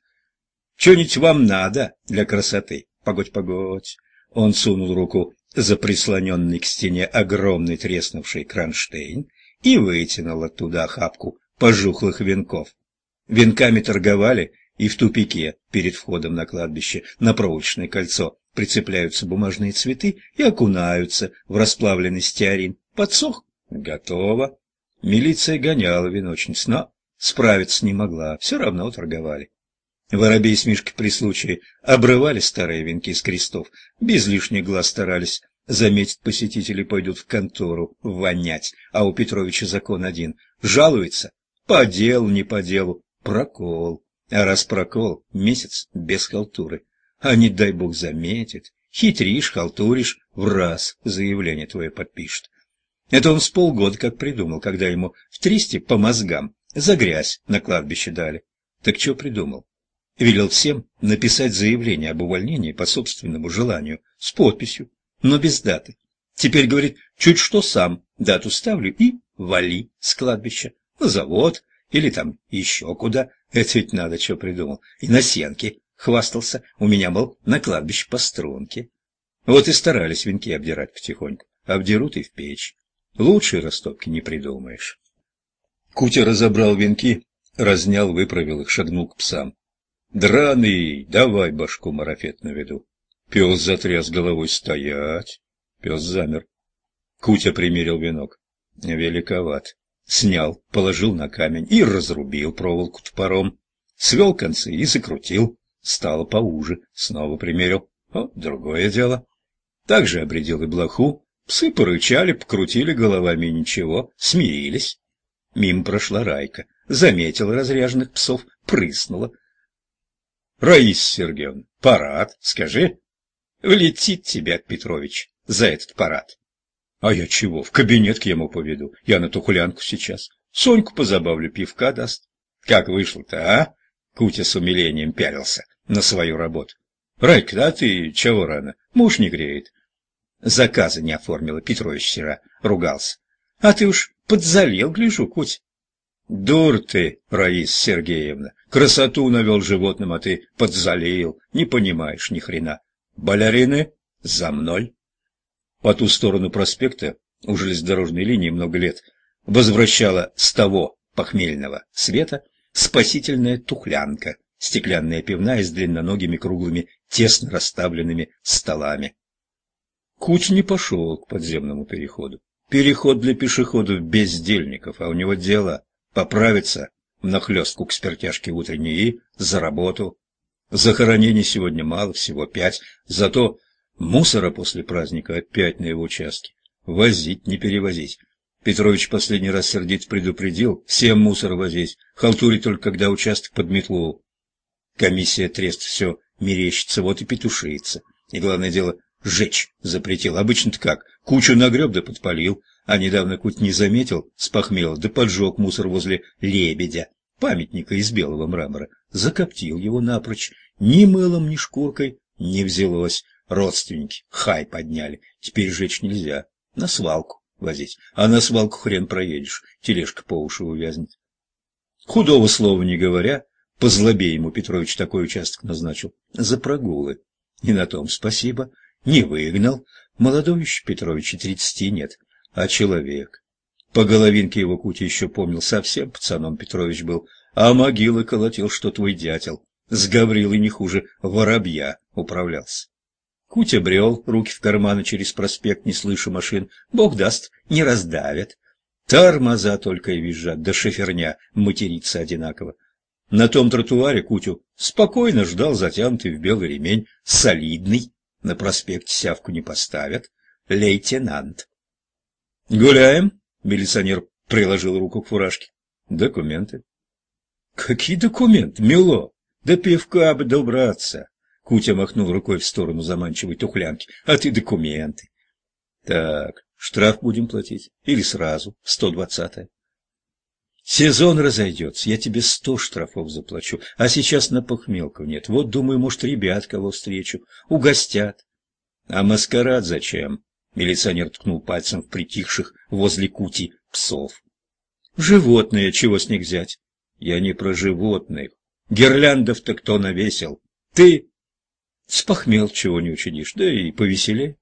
Что-нибудь вам надо для красоты? Погодь, погодь. Он сунул руку за прислоненный к стене огромный треснувший кронштейн и вытянул оттуда охапку пожухлых венков. Венками торговали и в тупике перед входом на кладбище на проволочное кольцо прицепляются бумажные цветы и окунаются в расплавленный стеарин. Подсох? Готово. Милиция гоняла веночниц, но справиться не могла, все равно торговали. Воробей с Мишкой при случае обрывали старые венки с крестов, без лишних глаз старались заметить посетители пойдут в контору вонять, а у Петровича закон один — жалуется по делу, не по делу, прокол. А раз прокол, месяц без халтуры. А не дай бог заметит, хитришь, халтуришь, в раз заявление твое подпишет. Это он с полгода как придумал, когда ему в тристе по мозгам за грязь на кладбище дали. Так что придумал? Велел всем написать заявление об увольнении по собственному желанию, с подписью, но без даты. Теперь, говорит, чуть что сам дату ставлю и вали с кладбища, на завод или там еще куда. Это ведь надо, что придумал. И на сенке хвастался. У меня, мол, на кладбище по струнке. Вот и старались венки обдирать потихоньку. Обдерут и в печь. Лучшей растопки не придумаешь. Кутя разобрал венки, разнял, выправил их, шагнул к псам. «Драный, давай башку марафет на виду». Пес затряс головой «Стоять!» Пес замер. Кутя примерил венок. Великоват. Снял, положил на камень и разрубил проволоку топором. Свел концы и закрутил. Стало поуже. Снова примерил. О, другое дело. Также обредил и блоху, Псы порычали, покрутили головами ничего, смирились. Мимо прошла Райка, заметила разряженных псов, прыснула. — Раиса Сергеевна, парад, скажи. Влетит тебя, Петрович, за этот парад. — А я чего, в кабинет к ему поведу, я на тухулянку сейчас. Соньку позабавлю, пивка даст. Как вышло-то, а? Кутя с умилением пялился на свою работу. — Райка, да ты чего рано? Муж не греет. Заказа не оформила, Петрович вчера ругался. А ты уж подзалил, гляжу, Куть. Дур ты, Раиса Сергеевна, красоту навел животным, а ты подзалил, не понимаешь ни хрена. Балерины за мной. По ту сторону проспекта, у железнодорожной линии много лет, возвращала с того похмельного света спасительная тухлянка, стеклянная пивная с длинноногими круглыми, тесно расставленными столами. Куч не пошел к подземному переходу. Переход для пешеходов-бездельников, а у него дело поправиться нахлестку к спиртяжке утренней и за работу. Захоронений сегодня мало, всего пять, зато мусора после праздника опять на его участке. Возить, не перевозить. Петрович последний раз сердить предупредил, всем мусор возить, халтури только когда участок под. Комиссия трест все мерещится, вот и петушится. И главное дело, Жечь запретил. Обычно-то как? Кучу нагреб да подпалил. А недавно Куть не заметил, спохмел, да поджег мусор возле лебедя, памятника из белого мрамора, закоптил его напрочь, ни мылом, ни шкуркой не взялось. Родственники хай подняли, теперь жечь нельзя, на свалку возить, а на свалку хрен проедешь, тележка по уши увязнет. Худого слова не говоря, по злобе ему Петрович такой участок назначил, за прогулы. И на том спасибо, не выгнал, молодой еще Петровича тридцати нет, а человек. По головинке его Кути еще помнил, совсем пацаном Петрович был, а могилы колотил, что твой дятел. С Гаврилой не хуже воробья управлялся. Кутя брел, руки в карманы через проспект, не слыша машин. Бог даст, не раздавят. Тормоза только и визжат, да шоферня матерится одинаково. На том тротуаре Кутю спокойно ждал затянутый в белый ремень, солидный, на проспекте сявку не поставят, лейтенант. «Гуляем?» — милиционер приложил руку к фуражке. «Документы». «Какие документы, мило? До пивка бы добраться!» Кутя махнул рукой в сторону заманчивой тухлянки. «А ты документы!» «Так, штраф будем платить? Или сразу, сто двадцатое?» «Сезон разойдется, я тебе сто штрафов заплачу, а сейчас на похмелку нет. Вот, думаю, может, ребят кого встречу, угостят». «А маскарад зачем?» Милиционер ткнул пальцем в притихших возле кути псов. «Животные, чего с них взять?» «Я не про животных. Гирляндов-то кто навесил? Ты?» «Спохмел, чего не учинишь, да и повеселее».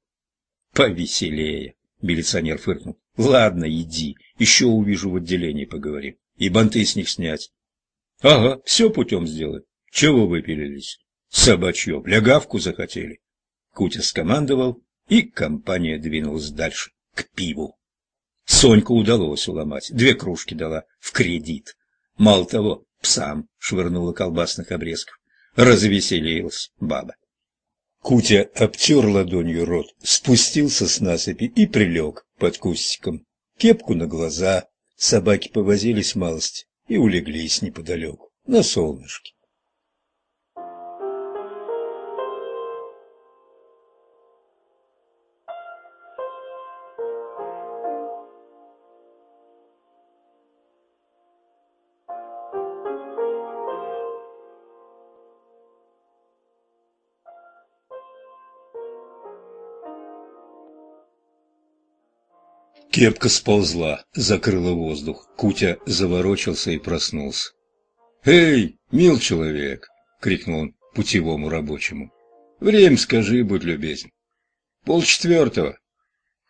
«Повеселее», — милиционер фыркнул. «Ладно, иди, еще увижу в отделении поговорим. И банты с них снять». «Ага, все путем сделаем. Чего выпилились? Собачье, лягавку захотели?» Кутя скомандовал, и компания двинулась дальше, к пиву. Соньку удалось уломать, две кружки дала в кредит. Мало того, псам швырнула колбасных обрезков. Развеселилась баба. Кутя обтер ладонью рот, спустился с насыпи и прилег под кустиком. Кепку на глаза, собаки повозились малость и улеглись неподалеку, на солнышке. Кепка сползла, закрыла воздух. Кутя заворочился и проснулся. «Эй, мил человек!» — крикнул он путевому рабочему. «Время скажи, будь любезен». «Полчетвертого».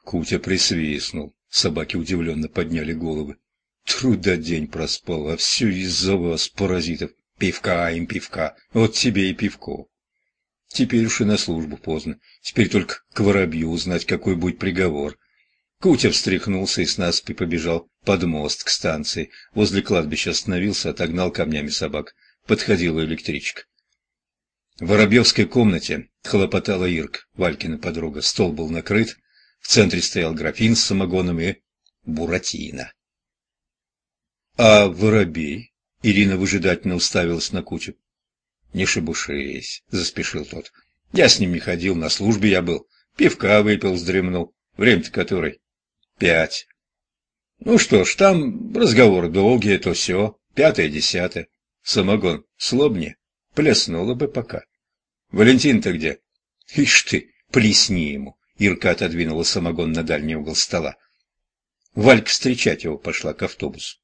Кутя присвистнул. Собаки удивленно подняли головы. Труда день проспал, а все из-за вас, паразитов. Пивка им пивка, вот тебе и пивко. Теперь уж и на службу поздно. Теперь только к воробью узнать, какой будет приговор. Кутя встряхнулся и с наспи побежал под мост к станции. Возле кладбища остановился, отогнал камнями собак. Подходила электричка. В Воробьевской комнате хлопотала Ирка, Валькина подруга. Стол был накрыт, в центре стоял графин с самогоном и буратино. «А воробей?» — Ирина выжидательно уставилась на Кутю. «Не шебушись», — заспешил тот. «Я с ним не ходил, на службе я был. Пивка выпил, вздремнул. Время-то который?» Пять. Ну что ж, там разговор долгий, то все. Пятое-десятое. Самогон слобни. Плеснуло бы пока. Валентин-то где? Ишь ты, плесни ему. Ирка отодвинула самогон на дальний угол стола. Валька встречать его пошла к автобусу.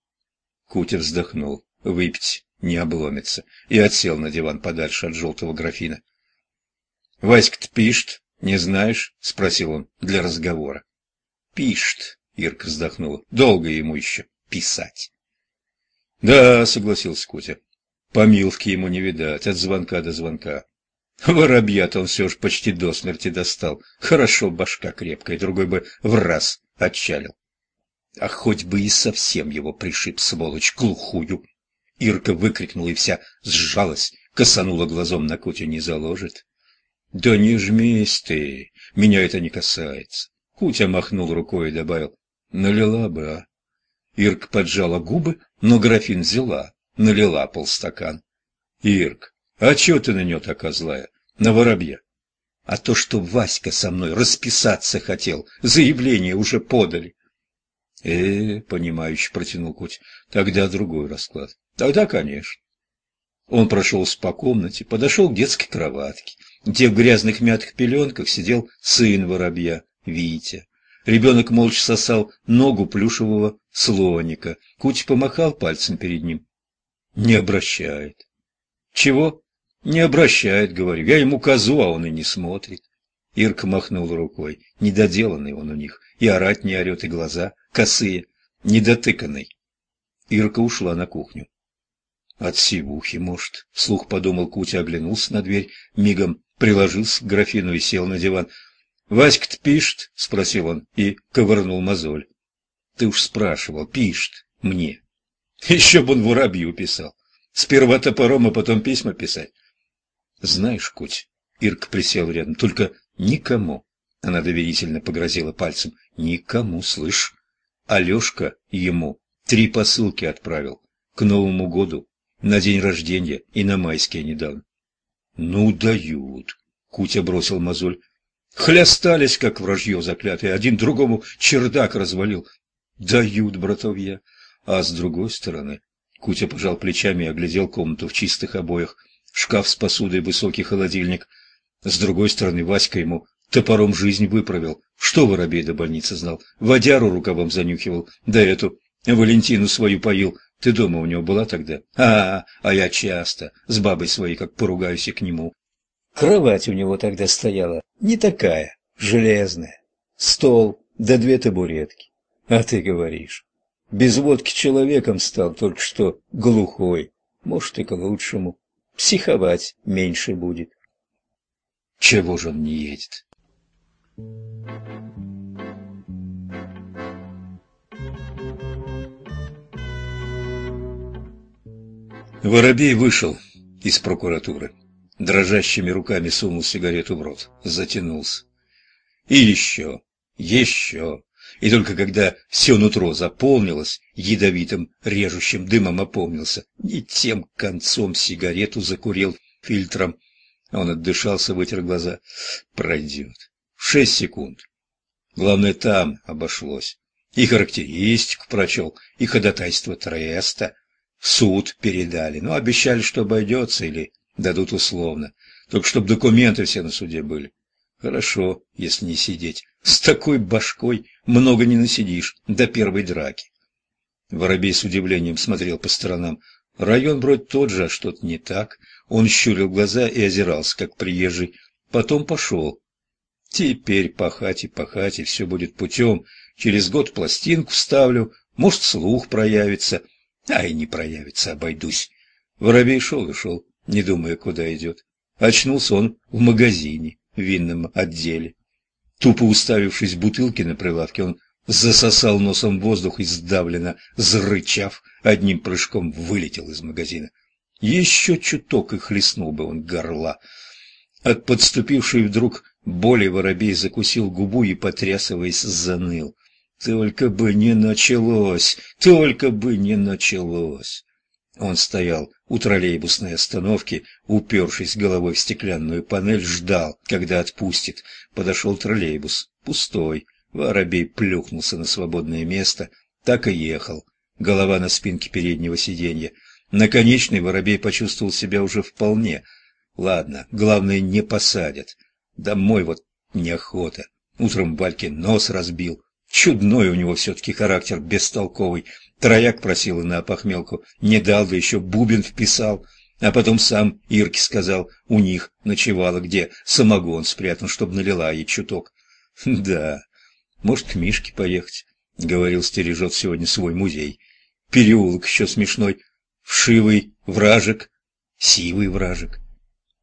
Кутя вздохнул. Выпить не обломится. И отсел на диван подальше от желтого графина. «Васька-то пишет, не знаешь?» — спросил он для разговора. Пишет, Ирка вздохнула. Долго ему еще писать. Да, согласился Кутя. Помилки ему не видать, от звонка до звонка. Воробья-то он все ж почти до смерти достал. Хорошо, башка крепкая, другой бы в раз отчалил. А хоть бы и совсем его пришиб, сволочь, глухую. Ирка выкрикнула и вся сжалась, косанула глазом на Кутю, не заложит. Да не жмись ты, меня это не касается. Кутя махнул рукой и добавил, налила бы, а. Ирк поджала губы, но графин взяла, налила полстакан. Ирк, а чего ты на нее такая злая? На воробья? А то, что Васька со мной расписаться хотел, заявление уже подали. э понимающе протянул Куть, — тогда другой расклад. Тогда, конечно. Он прошелся по комнате, подошел к детской кроватке, где в грязных мятых пеленках сидел сын воробья, Витя. Ребенок молча сосал ногу плюшевого слоника. Куть помахал пальцем перед ним. Не обращает. Чего? Не обращает, говорю. Я ему козу, а он и не смотрит. Ирка махнул рукой. Недоделанный он у них. И орать не орет, и глаза косые. Недотыканный. Ирка ушла на кухню. От сивухи, может, вслух подумал Кутя, оглянулся на дверь, мигом приложился к графину и сел на диван. «Васька-то пишет?» — спросил он и ковырнул мозоль. «Ты уж спрашивал, пишет мне. [laughs] Еще бы он воробью писал. Сперва топором, а потом письма писать. Знаешь, Куть, Ирка присел рядом, только никому. Она доверительно погрозила пальцем. Никому, слышь. Алешка ему три посылки отправил к Новому году, на день рождения и на майские недавно. Ну, дают. Кутя бросил мозоль. Хлястались, как вражье заклятые, один другому чердак развалил. Дают, братовья. А с другой стороны, Кутя пожал плечами и оглядел комнату в чистых обоях, шкаф с посудой, высокий холодильник. С другой стороны, Васька ему топором жизнь выправил. Что воробей до больницы знал? Водяру рукавом занюхивал, да эту Валентину свою поил. Ты дома у него была тогда? А, а я часто, с бабой своей, как поругаюсь и к нему. Кровать у него тогда стояла, не такая, железная. Стол, да две табуретки. А ты говоришь, без водки человеком стал только что глухой. Может, и к лучшему. Психовать меньше будет. Чего же он не едет? Воробей вышел из прокуратуры дрожащими руками сунул сигарету в рот, затянулся. И еще, еще. И только когда все нутро заполнилось ядовитым режущим дымом, опомнился. И тем концом сигарету закурил фильтром. Он отдышался, вытер глаза. Пройдет. Шесть секунд. Главное, там обошлось. И характеристику прочел, и ходатайство Треста. В суд передали, но обещали, что обойдется или Дадут условно. Только чтоб документы все на суде были. Хорошо, если не сидеть. С такой башкой много не насидишь до первой драки. Воробей с удивлением смотрел по сторонам. Район вроде тот же, а что-то не так. Он щурил глаза и озирался, как приезжий. Потом пошел. Теперь пахать и пахать, и все будет путем. Через год пластинку вставлю, может, слух проявится. А и не проявится, обойдусь. Воробей шел и шел не думая, куда идет. Очнулся он в магазине, в винном отделе. Тупо уставившись бутылки на прилавке, он засосал носом воздух и сдавленно, зарычав, одним прыжком вылетел из магазина. Еще чуток и хлестнул бы он горла. От подступившей вдруг боли воробей закусил губу и, потрясываясь, заныл. Только бы не началось, только бы не началось. Он стоял у троллейбусной остановки, упершись головой в стеклянную панель, ждал, когда отпустит. Подошел троллейбус, пустой. Воробей плюхнулся на свободное место, так и ехал. Голова на спинке переднего сиденья. Наконечный воробей почувствовал себя уже вполне. Ладно, главное, не посадят. Домой вот неохота. Утром Вальке нос разбил. Чудной у него все-таки характер, бестолковый. Трояк просил на опохмелку, не дал, да еще бубен вписал. А потом сам Ирке сказал, у них ночевала, где самогон спрятан, чтобы налила ей чуток. [laughs] Да, может, к Мишке поехать, — говорил, стережет сегодня свой музей. Переулок еще смешной, вшивый вражек, сивый вражек.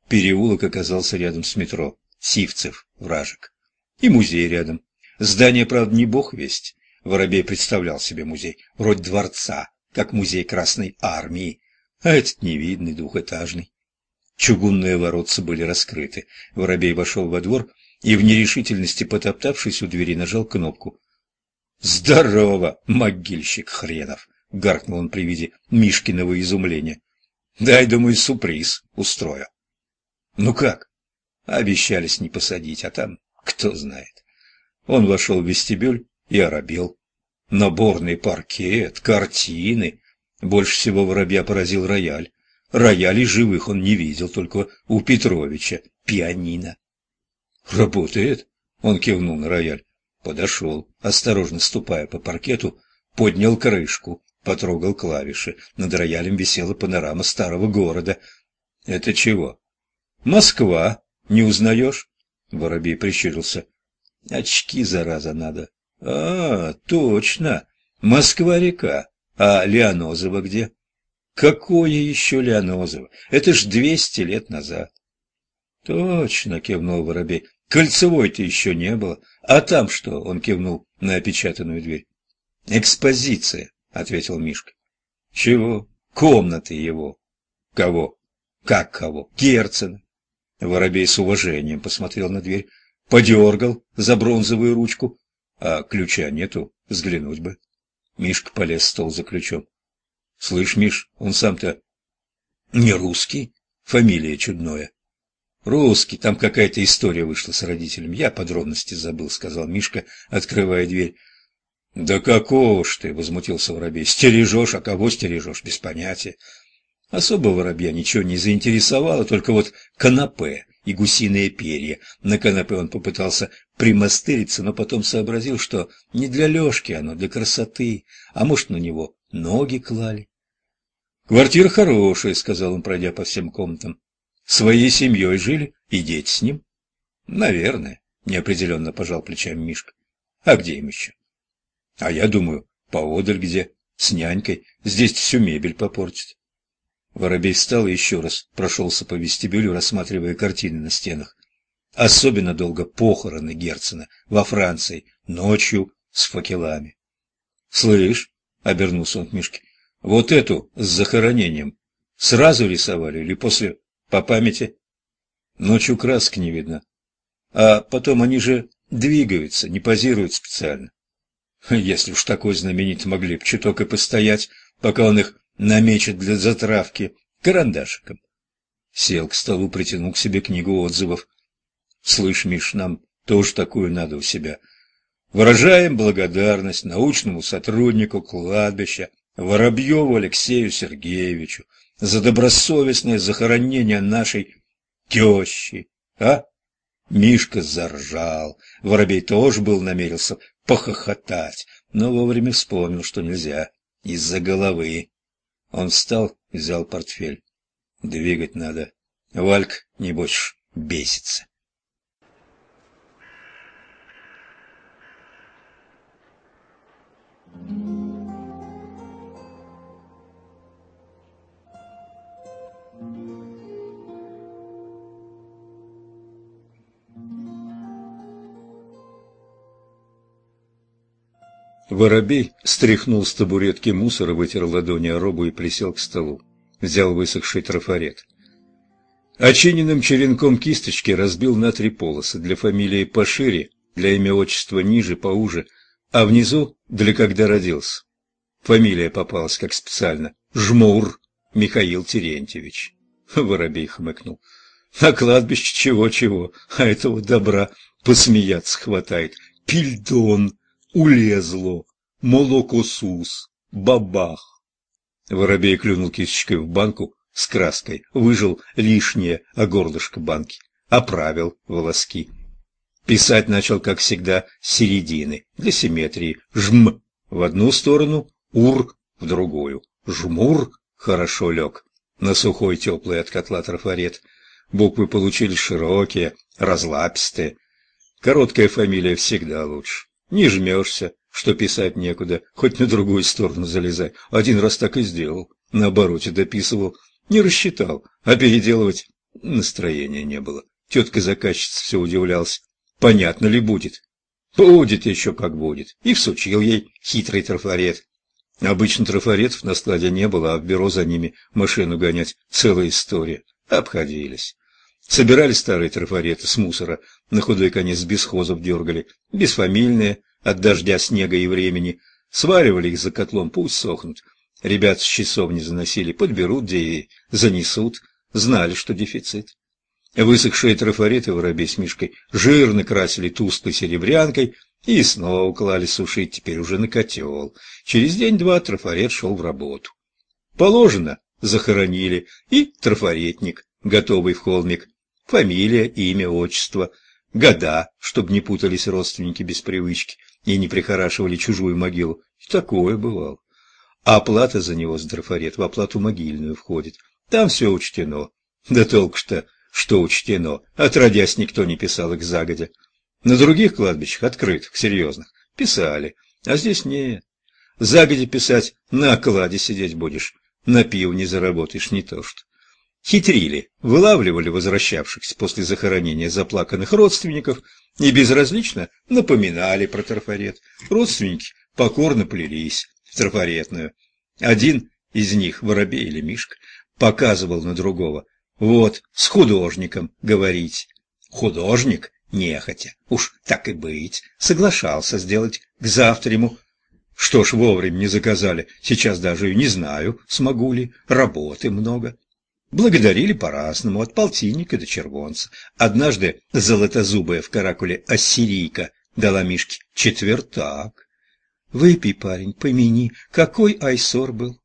Переулок оказался рядом с метро, Сивцев вражек. И музей рядом. Здание, правда, не бог весть. Воробей представлял себе музей, вроде дворца, как музей Красной Армии, а этот невидный, двухэтажный. Чугунные воротца были раскрыты. Воробей вошел во двор и, в нерешительности потоптавшись у двери, нажал кнопку. «Здорово, могильщик хренов!» — гаркнул он при виде Мишкиного изумления. «Дай, думаю, сюрприз устрою». «Ну как?» Обещались не посадить, а там кто знает. Он вошел в вестибюль и оробел. Наборный паркет, картины. Больше всего воробья поразил рояль. Роялей живых он не видел, только у Петровича пианино. «Работает?» — он кивнул на рояль. Подошел, осторожно ступая по паркету, поднял крышку, потрогал клавиши. Над роялем висела панорама старого города. «Это чего?» «Москва. Не узнаешь?» Воробей прищурился. «Очки, зараза, надо». «А, точно. Москва-река. А Леонозово где?» «Какое еще Леонозово? Это ж двести лет назад». «Точно», — кивнул Воробей. «Кольцевой-то еще не было. А там что?» — он кивнул на опечатанную дверь. «Экспозиция», — ответил Мишка. «Чего? Комнаты его». «Кого?» «Как кого?» «Герцена». Воробей с уважением посмотрел на дверь, подергал за бронзовую ручку, а ключа нету, взглянуть бы. Мишка полез в стол за ключом. «Слышь, Миш, он сам-то не русский, фамилия чудное». «Русский, там какая-то история вышла с родителями. Я подробности забыл», — сказал Мишка, открывая дверь. «Да какого ж ты!» — возмутился воробей. «Стережешь, а кого стережешь? Без понятия». Особо воробья ничего не заинтересовало, только вот канапе и гусиные перья. На канапе он попытался примастыриться, но потом сообразил, что не для Лешки оно, для красоты, а может, на него ноги клали. «Квартира хорошая», — сказал он, пройдя по всем комнатам. Своей семьей жили и дети с ним? Наверное, неопределенно пожал плечами Мишка. А где им еще? А я думаю, поодаль где, с нянькой, здесь всю мебель попортит. Воробей встал и еще раз прошелся по вестибюлю, рассматривая картины на стенах. Особенно долго похороны Герцена во Франции, ночью с факелами. — Слышь, — обернулся он к Мишке, — вот эту с захоронением сразу рисовали или после по памяти. Ночью краски не видно. А потом они же двигаются, не позируют специально. Если уж такой знаменитый могли б чуток и постоять, пока он их намечет для затравки карандашиком. Сел к столу, притянул к себе книгу отзывов. «Слышь, Миш, нам тоже такую надо у себя. Выражаем благодарность научному сотруднику кладбища Воробьеву Алексею Сергеевичу за добросовестное захоронение нашей тещи, а? Мишка заржал. Воробей тоже был намерился похохотать, но вовремя вспомнил, что нельзя, из-за головы. Он встал и взял портфель. Двигать надо. Вальк, небось, бесится. Воробей стряхнул с табуретки мусор, вытер ладони о робу и присел к столу. Взял высохший трафарет. Очиненным черенком кисточки разбил на три полосы, для фамилии пошире, для имя отчества ниже, поуже, а внизу для когда родился. Фамилия попалась как специально. Жмур Михаил Терентьевич. Воробей хмыкнул. На кладбище чего-чего, а этого добра посмеяться хватает. Пильдон улезло, молокосус, бабах. Воробей клюнул кисточкой в банку с краской, выжил лишнее о горлышко банки, оправил волоски. Писать начал, как всегда, с середины, для симметрии. Жм в одну сторону, ур в другую. Жмур хорошо лег на сухой теплый от котла трафарет. Буквы получились широкие, разлапистые. Короткая фамилия всегда лучше. Не жмешься, что писать некуда, хоть на другую сторону залезай. Один раз так и сделал, на обороте дописывал. Не рассчитал, а переделывать настроения не было. Тетка-заказчица все удивлялась. Понятно ли будет? Будет еще как будет. И всучил ей хитрый трафарет. Обычно трафаретов на складе не было, а в бюро за ними машину гонять целая история. Обходились. Собирали старые трафареты с мусора, на худой конец без хозов дергали, бесфамильные, от дождя, снега и времени. Сваривали их за котлом, пусть сохнут. Ребят с часов не заносили, подберут, где и занесут. Знали, что дефицит. Высохшие трафареты воробей с Мишкой жирно красили тусклой серебрянкой, И снова клали сушить, теперь уже на котел. Через день-два трафарет шел в работу. Положено, захоронили, и трафаретник, готовый в холмик. Фамилия, имя, отчество, года, чтобы не путались родственники без привычки и не прихорашивали чужую могилу. И такое бывало. А оплата за него с трафарет в оплату могильную входит. Там все учтено. Да толк что, что учтено. Отродясь, никто не писал их загодя. На других кладбищах, открытых, серьезных, писали. А здесь нет. Загодя писать, на окладе сидеть будешь. На пиво не заработаешь, не то что. Хитрили, вылавливали возвращавшихся после захоронения заплаканных родственников и безразлично напоминали про трафарет. Родственники покорно плелись в трафаретную. Один из них, Воробей или Мишка, показывал на другого. Вот, с художником говорить. Художник, нехотя, уж так и быть, соглашался сделать к завтра ему. Что ж, вовремя не заказали, сейчас даже и не знаю, смогу ли, работы много. Благодарили по-разному, от полтинника до червонца. Однажды золотозубая в каракуле ассирийка дала Мишке четвертак. Выпей, парень, помяни, какой айсор был.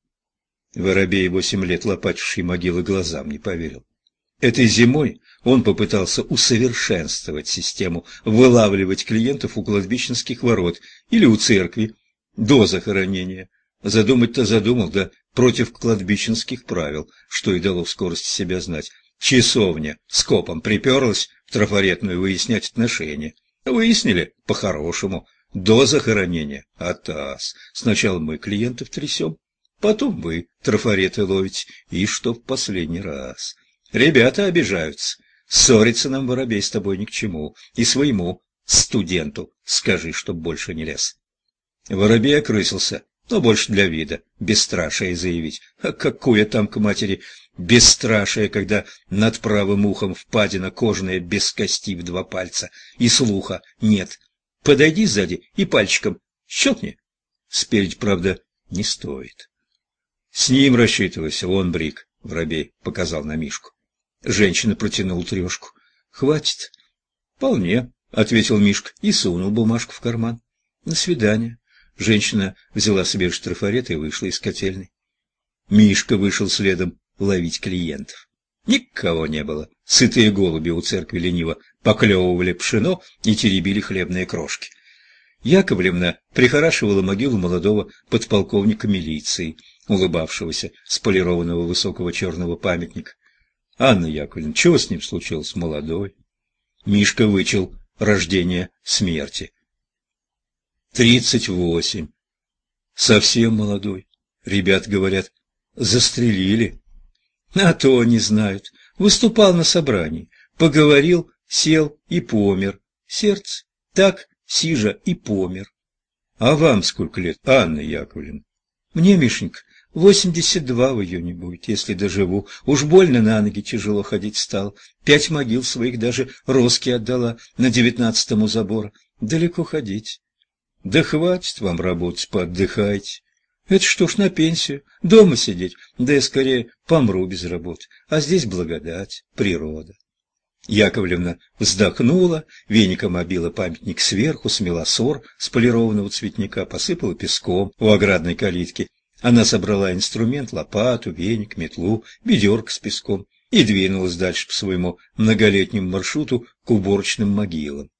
Воробей, восемь лет лопативший могилы, глазам не поверил. Этой зимой он попытался усовершенствовать систему, вылавливать клиентов у кладбищенских ворот или у церкви до захоронения. Задумать-то задумал, да против кладбищенских правил, что и дало в скорости себя знать. Часовня с копом приперлась в трафаретную выяснять отношения. Выяснили по-хорошему, до захоронения. Атас. Сначала мы клиентов трясем, потом вы трафареты ловите, и что в последний раз. Ребята обижаются. Ссориться нам, воробей, с тобой ни к чему. И своему студенту скажи, чтоб больше не лез. Воробей окрысился, но больше для вида, бесстрашие заявить. А какое там к матери бесстрашие, когда над правым ухом впадина кожаная без кости в два пальца, и слуха нет, Подойди сзади и пальчиком щелкни. Спереди, правда, не стоит. С ним рассчитывайся, вон Брик, воробей, показал на Мишку. Женщина протянула трешку. Хватит. Вполне, ответил Мишка и сунул бумажку в карман. На свидание. Женщина взяла себе штрафарет и вышла из котельной. Мишка вышел следом ловить клиентов. Никого не было. Сытые голуби у церкви лениво поклевывали пшено и теребили хлебные крошки. Яковлевна прихорашивала могилу молодого подполковника милиции, улыбавшегося с полированного высокого черного памятника. Анна Яковлевна, чего с ним случилось, молодой? Мишка вычел рождение смерти. Тридцать восемь. Совсем молодой. Ребят говорят, застрелили. А то не знают. Выступал на собрании, поговорил, сел и помер. Сердце так, сижа и помер. А вам сколько лет, Анна Яковлевна? Мне, Мишенька, восемьдесят два в июне будет, если доживу. Уж больно на ноги тяжело ходить стал. Пять могил своих даже Роски отдала на девятнадцатому забора. Далеко ходить. Да хватит вам работать, поотдыхайте. Это что ж на пенсию, дома сидеть, да я скорее помру без работы, а здесь благодать, природа. Яковлевна вздохнула, веником обила памятник сверху, смела сор с полированного цветника, посыпала песком у оградной калитки. Она собрала инструмент, лопату, веник, метлу, ведерко с песком и двинулась дальше по своему многолетнему маршруту к уборочным могилам.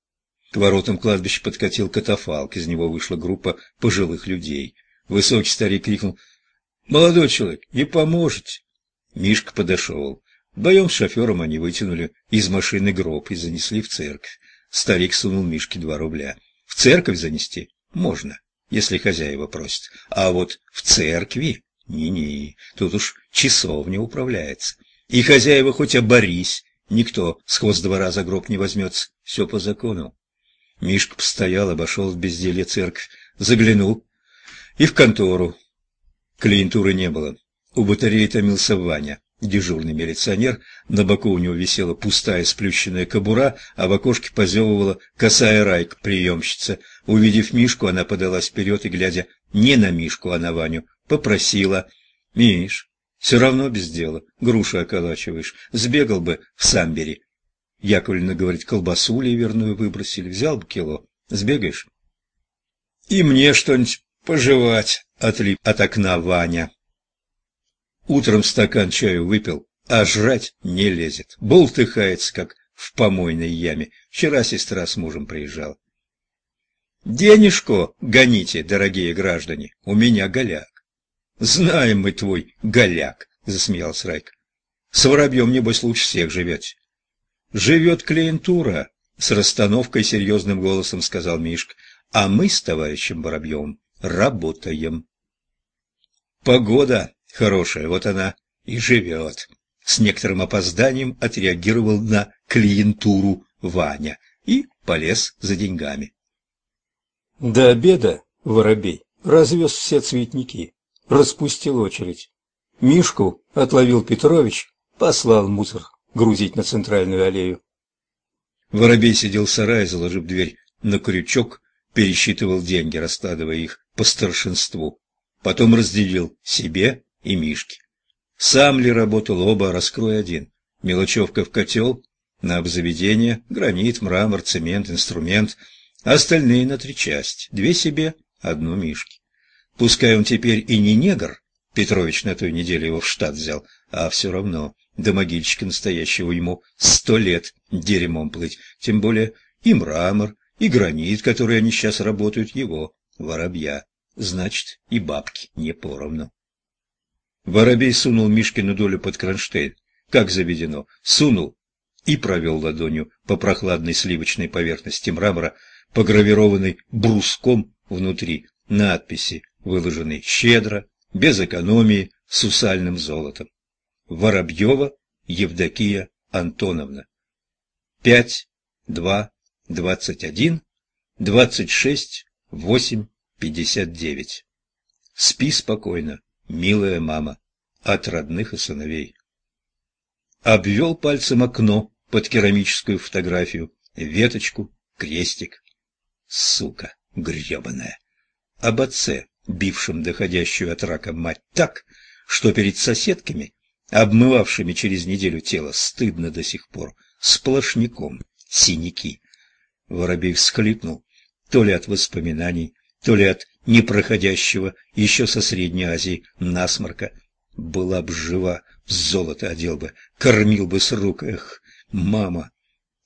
К воротам кладбища подкатил катафалк, из него вышла группа пожилых людей – Высокий старик крикнул «Молодой человек, не поможете!» Мишка подошел. Вдвоем с шофером они вытянули из машины гроб и занесли в церковь. Старик сунул Мишке два рубля. В церковь занести можно, если хозяева просят. А вот в церкви не-не, тут уж часовня управляется. И хозяева хоть оборись, никто с двора за гроб не возьмется. Все по закону. Мишка постоял, обошел в безделье церковь, заглянул и в контору. Клиентуры не было. У батареи томился Ваня, дежурный милиционер, на боку у него висела пустая сплющенная кобура, а в окошке позевывала косая райка, приемщица. Увидев Мишку, она подалась вперед и, глядя не на Мишку, а на Ваню, попросила «Миш, все равно без дела, груши околачиваешь, сбегал бы в Самбери». Яковлевна говорит, колбасу ливерную выбросили, взял бы кило, сбегаешь? И мне что-нибудь пожевать, отлип от окна Ваня. Утром стакан чаю выпил, а жрать не лезет. Болтыхается, как в помойной яме. Вчера сестра с мужем приезжала. Денежку гоните, дорогие граждане, у меня голяк. Знаем мы твой голяк, засмеялся Райк. С воробьем, небось, лучше всех живете. Живет клиентура, с расстановкой серьезным голосом сказал Мишка, а мы с товарищем Воробьевым работаем. Погода хорошая, вот она и живет. С некоторым опозданием отреагировал на клиентуру Ваня и полез за деньгами. До обеда Воробей развез все цветники, распустил очередь. Мишку отловил Петрович, послал мусор грузить на центральную аллею. Воробей сидел в сарае, заложив дверь на крючок, пересчитывал деньги, раскладывая их по старшинству. Потом разделил себе и Мишке. Сам ли работал оба, раскрой один. Мелочевка в котел, на обзаведение, гранит, мрамор, цемент, инструмент, остальные на три части, две себе, одну Мишке. Пускай он теперь и не негр, Петрович на той неделе его в штат взял, а все равно до могильщика настоящего ему сто лет дерьмом плыть, тем более и мрамор, и гранит, который они сейчас работают, его, воробья. Значит, и бабки не поровну. Воробей сунул Мишкину долю под кронштейн, как заведено, сунул и провел ладонью по прохладной сливочной поверхности мрамора, погравированной бруском внутри, надписи, выложенные щедро, без экономии, с усальным золотом. Воробьева Евдокия Антоновна. Пять, два, двадцать один, двадцать шесть, восемь, пятьдесят девять. Спи спокойно, милая мама, от родных и сыновей. Обвел пальцем окно под керамическую фотографию, веточку, крестик. Сука гребаная. Об отце, бившем доходящую от рака мать так, что перед соседками, обмывавшими через неделю тело, стыдно до сих пор, сплошняком, синяки. Воробей всхлипнул, то ли от воспоминаний, то ли от непроходящего еще со Средней Азии насморка. Была б жива, золото одел бы, кормил бы с рук. Эх, мама,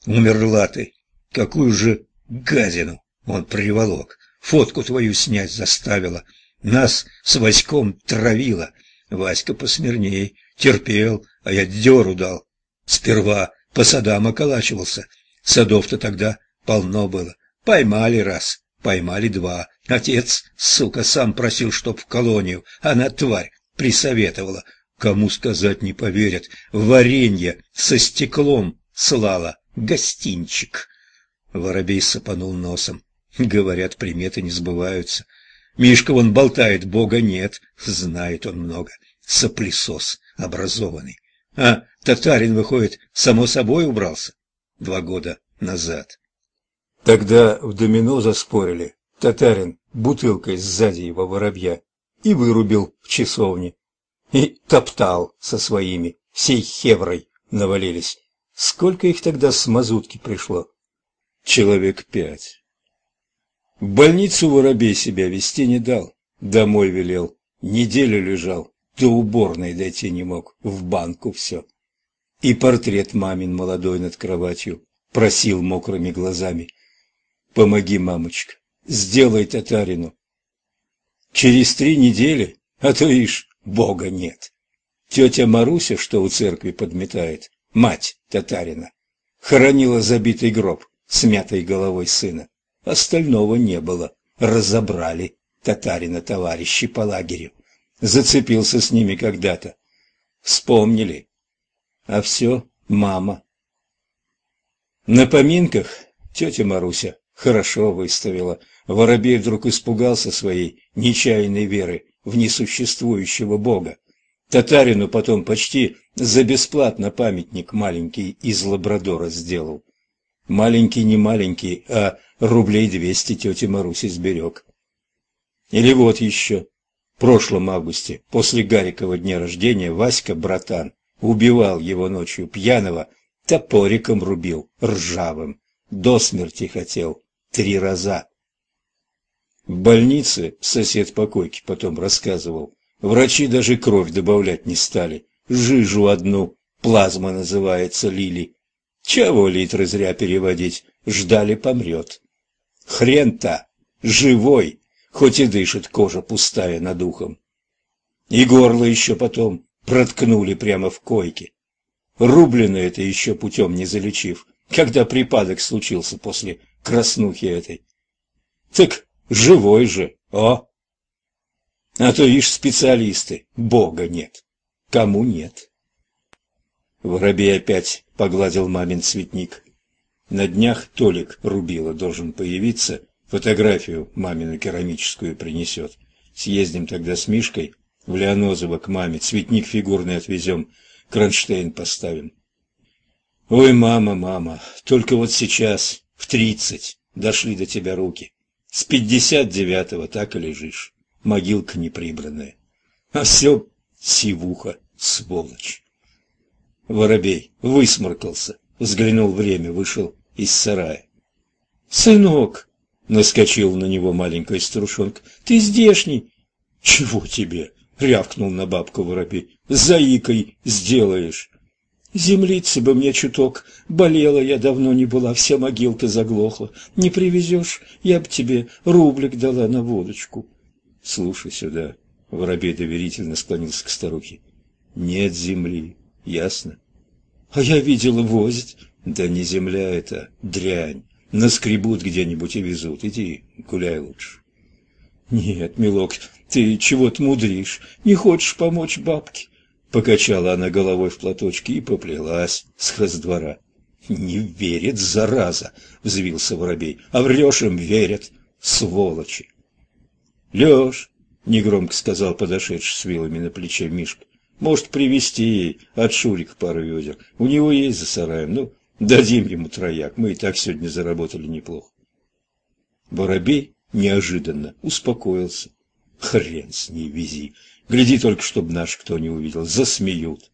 умерла ты, какую же гадину он приволок, фотку твою снять заставила, нас с Васьком травила. Васька посмирней, терпел, а я дёру дал. Сперва по садам околачивался, садов-то тогда полно было. Поймали раз, поймали два, Отец, сука, сам просил, чтоб в колонию. Она, тварь, присоветовала. Кому сказать не поверят. Варенье со стеклом слала. Гостинчик. Воробей сапанул носом. Говорят, приметы не сбываются. Мишка вон болтает, бога нет. Знает он много. Соплесос образованный. А татарин, выходит, само собой убрался? Два года назад. Тогда в домино заспорили. Татарин бутылкой сзади его воробья и вырубил в часовне. И топтал со своими, всей хеврой навалились. Сколько их тогда с мазутки пришло? Человек пять. В больницу воробей себя вести не дал, домой велел. Неделю лежал, до уборной дойти не мог, в банку все. И портрет мамин молодой над кроватью просил мокрыми глазами. «Помоги, мамочка, сделай татарину. Через три недели, а то ишь, Бога нет. Тетя Маруся, что у церкви подметает, мать татарина, хоронила забитый гроб с мятой головой сына. Остального не было. Разобрали татарина товарищи по лагерю. Зацепился с ними когда-то. Вспомнили. А все мама. На поминках тетя Маруся хорошо выставила. Воробей вдруг испугался своей нечаянной веры в несуществующего бога. Татарину потом почти за бесплатно памятник маленький из Лабрадора сделал. Маленький не маленький, а рублей двести тете Маруси сберег. Или вот еще. В прошлом августе, после Гарикова дня рождения, Васька, братан, убивал его ночью пьяного, топориком рубил, ржавым, до смерти хотел, три раза. В больнице сосед по койке потом рассказывал. Врачи даже кровь добавлять не стали. Жижу одну, плазма называется, лили. Чего литры зря переводить, ждали помрет. Хрен-то, живой, хоть и дышит кожа пустая над ухом. И горло еще потом проткнули прямо в койке. Рублено это еще путем не залечив, когда припадок случился после краснухи этой. Так Живой же, о! А то ишь специалисты, Бога нет. Кому нет? Воробей опять погладил мамин цветник. На днях Толик Рубила должен появиться, фотографию мамину керамическую принесет. Съездим тогда с Мишкой в Леонозово к маме, цветник фигурный отвезем, кронштейн поставим. Ой, мама, мама, только вот сейчас, в тридцать, дошли до тебя руки. С пятьдесят девятого так и лежишь, могилка неприбранная. А все сивуха, сволочь. Воробей высморкался, взглянул время, вышел из сарая. «Сынок!» — наскочил на него маленькая старушонка. «Ты здешний!» «Чего тебе?» — рявкнул на бабку воробей. «Заикой сделаешь!» Землицы бы мне чуток, болела я давно не была, вся могилка заглохла. Не привезешь, я б тебе рублик дала на водочку. Слушай сюда, воробей доверительно склонился к старухе. Нет земли, ясно? А я видела возить. Да не земля это, дрянь. Наскребут где-нибудь и везут. Иди, гуляй лучше. Нет, милок, ты чего-то мудришь, не хочешь помочь бабке. Покачала она головой в платочке и поплелась с хоздвора. «Не верит, зараза!» — взвился воробей. «А врешь им верят, сволочи!» «Леш!» — негромко сказал подошедший с вилами на плече Мишка. «Может, привезти ей от Шурика пару ведер. У него есть за сараем. Ну, дадим ему трояк. Мы и так сегодня заработали неплохо». Воробей неожиданно успокоился. «Хрен с ней вези!» Гляди только, чтобы наш кто не увидел, засмеют.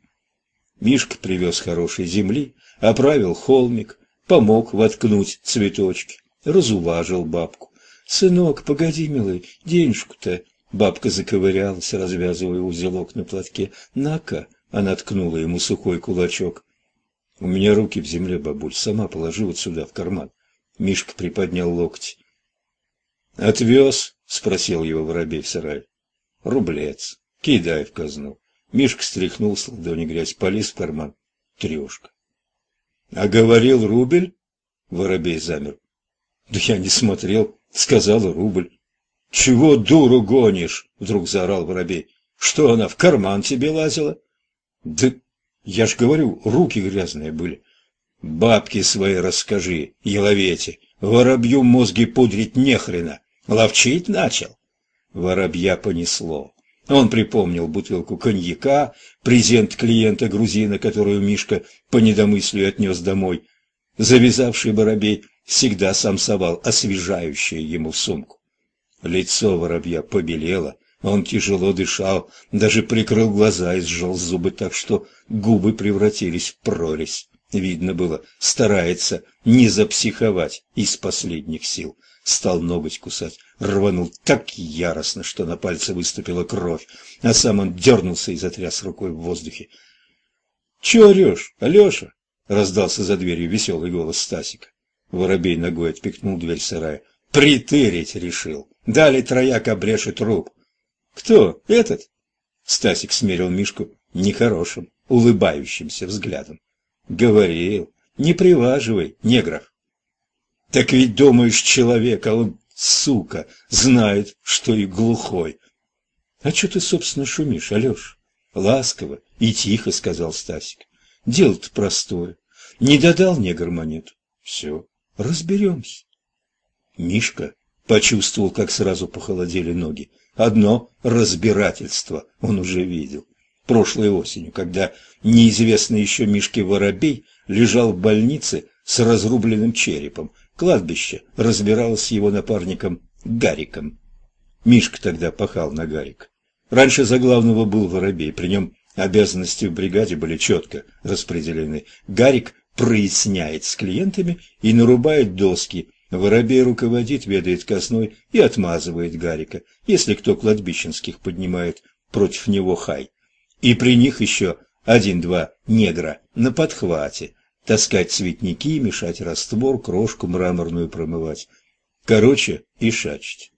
Мишка привез хорошей земли, оправил холмик, помог воткнуть цветочки, разуважил бабку. «Сынок, погоди, милый, денежку-то...» Бабка заковырялась, развязывая узелок на платке. «На-ка!» — она ткнула ему сухой кулачок. «У меня руки в земле, бабуль, сама положи вот сюда, в карман». Мишка приподнял локоть. «Отвез?» — спросил его воробей в сарае. «Рублец». Кидай в казну. Мишка стряхнул с ладони грязь, полез в карман. Трешка. А говорил рубль? Воробей замер. Да я не смотрел, сказала рубль. Чего дуру гонишь? Вдруг заорал воробей. Что она, в карман тебе лазила? Да я ж говорю, руки грязные были. Бабки свои расскажи, еловете. Воробью мозги пудрить нехрена. Ловчить начал. Воробья понесло. Он припомнил бутылку коньяка, презент клиента грузина, которую Мишка по недомыслию отнес домой. Завязавший воробей всегда сам совал освежающее ему сумку. Лицо воробья побелело, он тяжело дышал, даже прикрыл глаза и сжал зубы так, что губы превратились в прорезь. Видно было, старается не запсиховать из последних сил стал ноготь кусать, рванул так яростно, что на пальце выступила кровь, а сам он дернулся и затряс рукой в воздухе. — Чего орешь, Алеша? — раздался за дверью веселый голос Стасика. Воробей ногой отпихнул дверь сарая. — Притырить решил. Дали трояк обрешет труп. — Кто? Этот? Стасик смерил Мишку нехорошим, улыбающимся взглядом. — Говорил, не приваживай, негров. Так ведь думаешь, человек, а он, сука, знает, что и глухой. А что ты, собственно, шумишь, Алеш? Ласково и тихо, сказал Стасик. Дело-то простое. Не додал негр монету. Все, разберемся. Мишка почувствовал, как сразу похолодели ноги. Одно разбирательство он уже видел. Прошлой осенью, когда неизвестный еще Мишке Воробей лежал в больнице с разрубленным черепом, Кладбище разбиралось с его напарником Гариком. Мишка тогда пахал на Гарик. Раньше за главного был Воробей, при нем обязанности в бригаде были четко распределены. Гарик проясняет с клиентами и нарубает доски, Воробей руководит, ведает казной и отмазывает Гарика, если кто кладбищенских поднимает против него хай. И при них еще один-два негра на подхвате, таскать цветники, мешать раствор, крошку мраморную промывать. Короче, и шачить.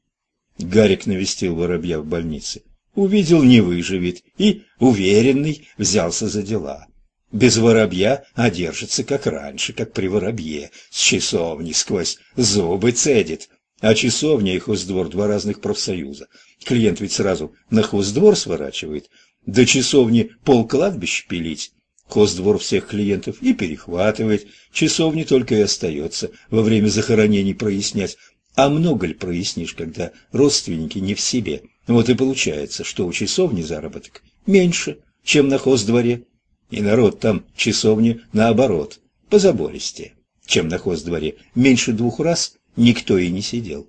Гарик навестил воробья в больнице. Увидел, не выживет, и, уверенный, взялся за дела. Без воробья одержится, как раньше, как при воробье, с часовни сквозь зубы цедит. А часовня и хоздвор – два разных профсоюза. Клиент ведь сразу на хоздвор сворачивает, до часовни пол кладбища пилить. Хоздвор всех клиентов и перехватывает, часовни только и остается во время захоронений прояснять. А много ли прояснишь, когда родственники не в себе? Вот и получается, что у часовни заработок меньше, чем на хоздворе. И народ там часовни наоборот, позабористее, чем на хоздворе. Меньше двух раз никто и не сидел.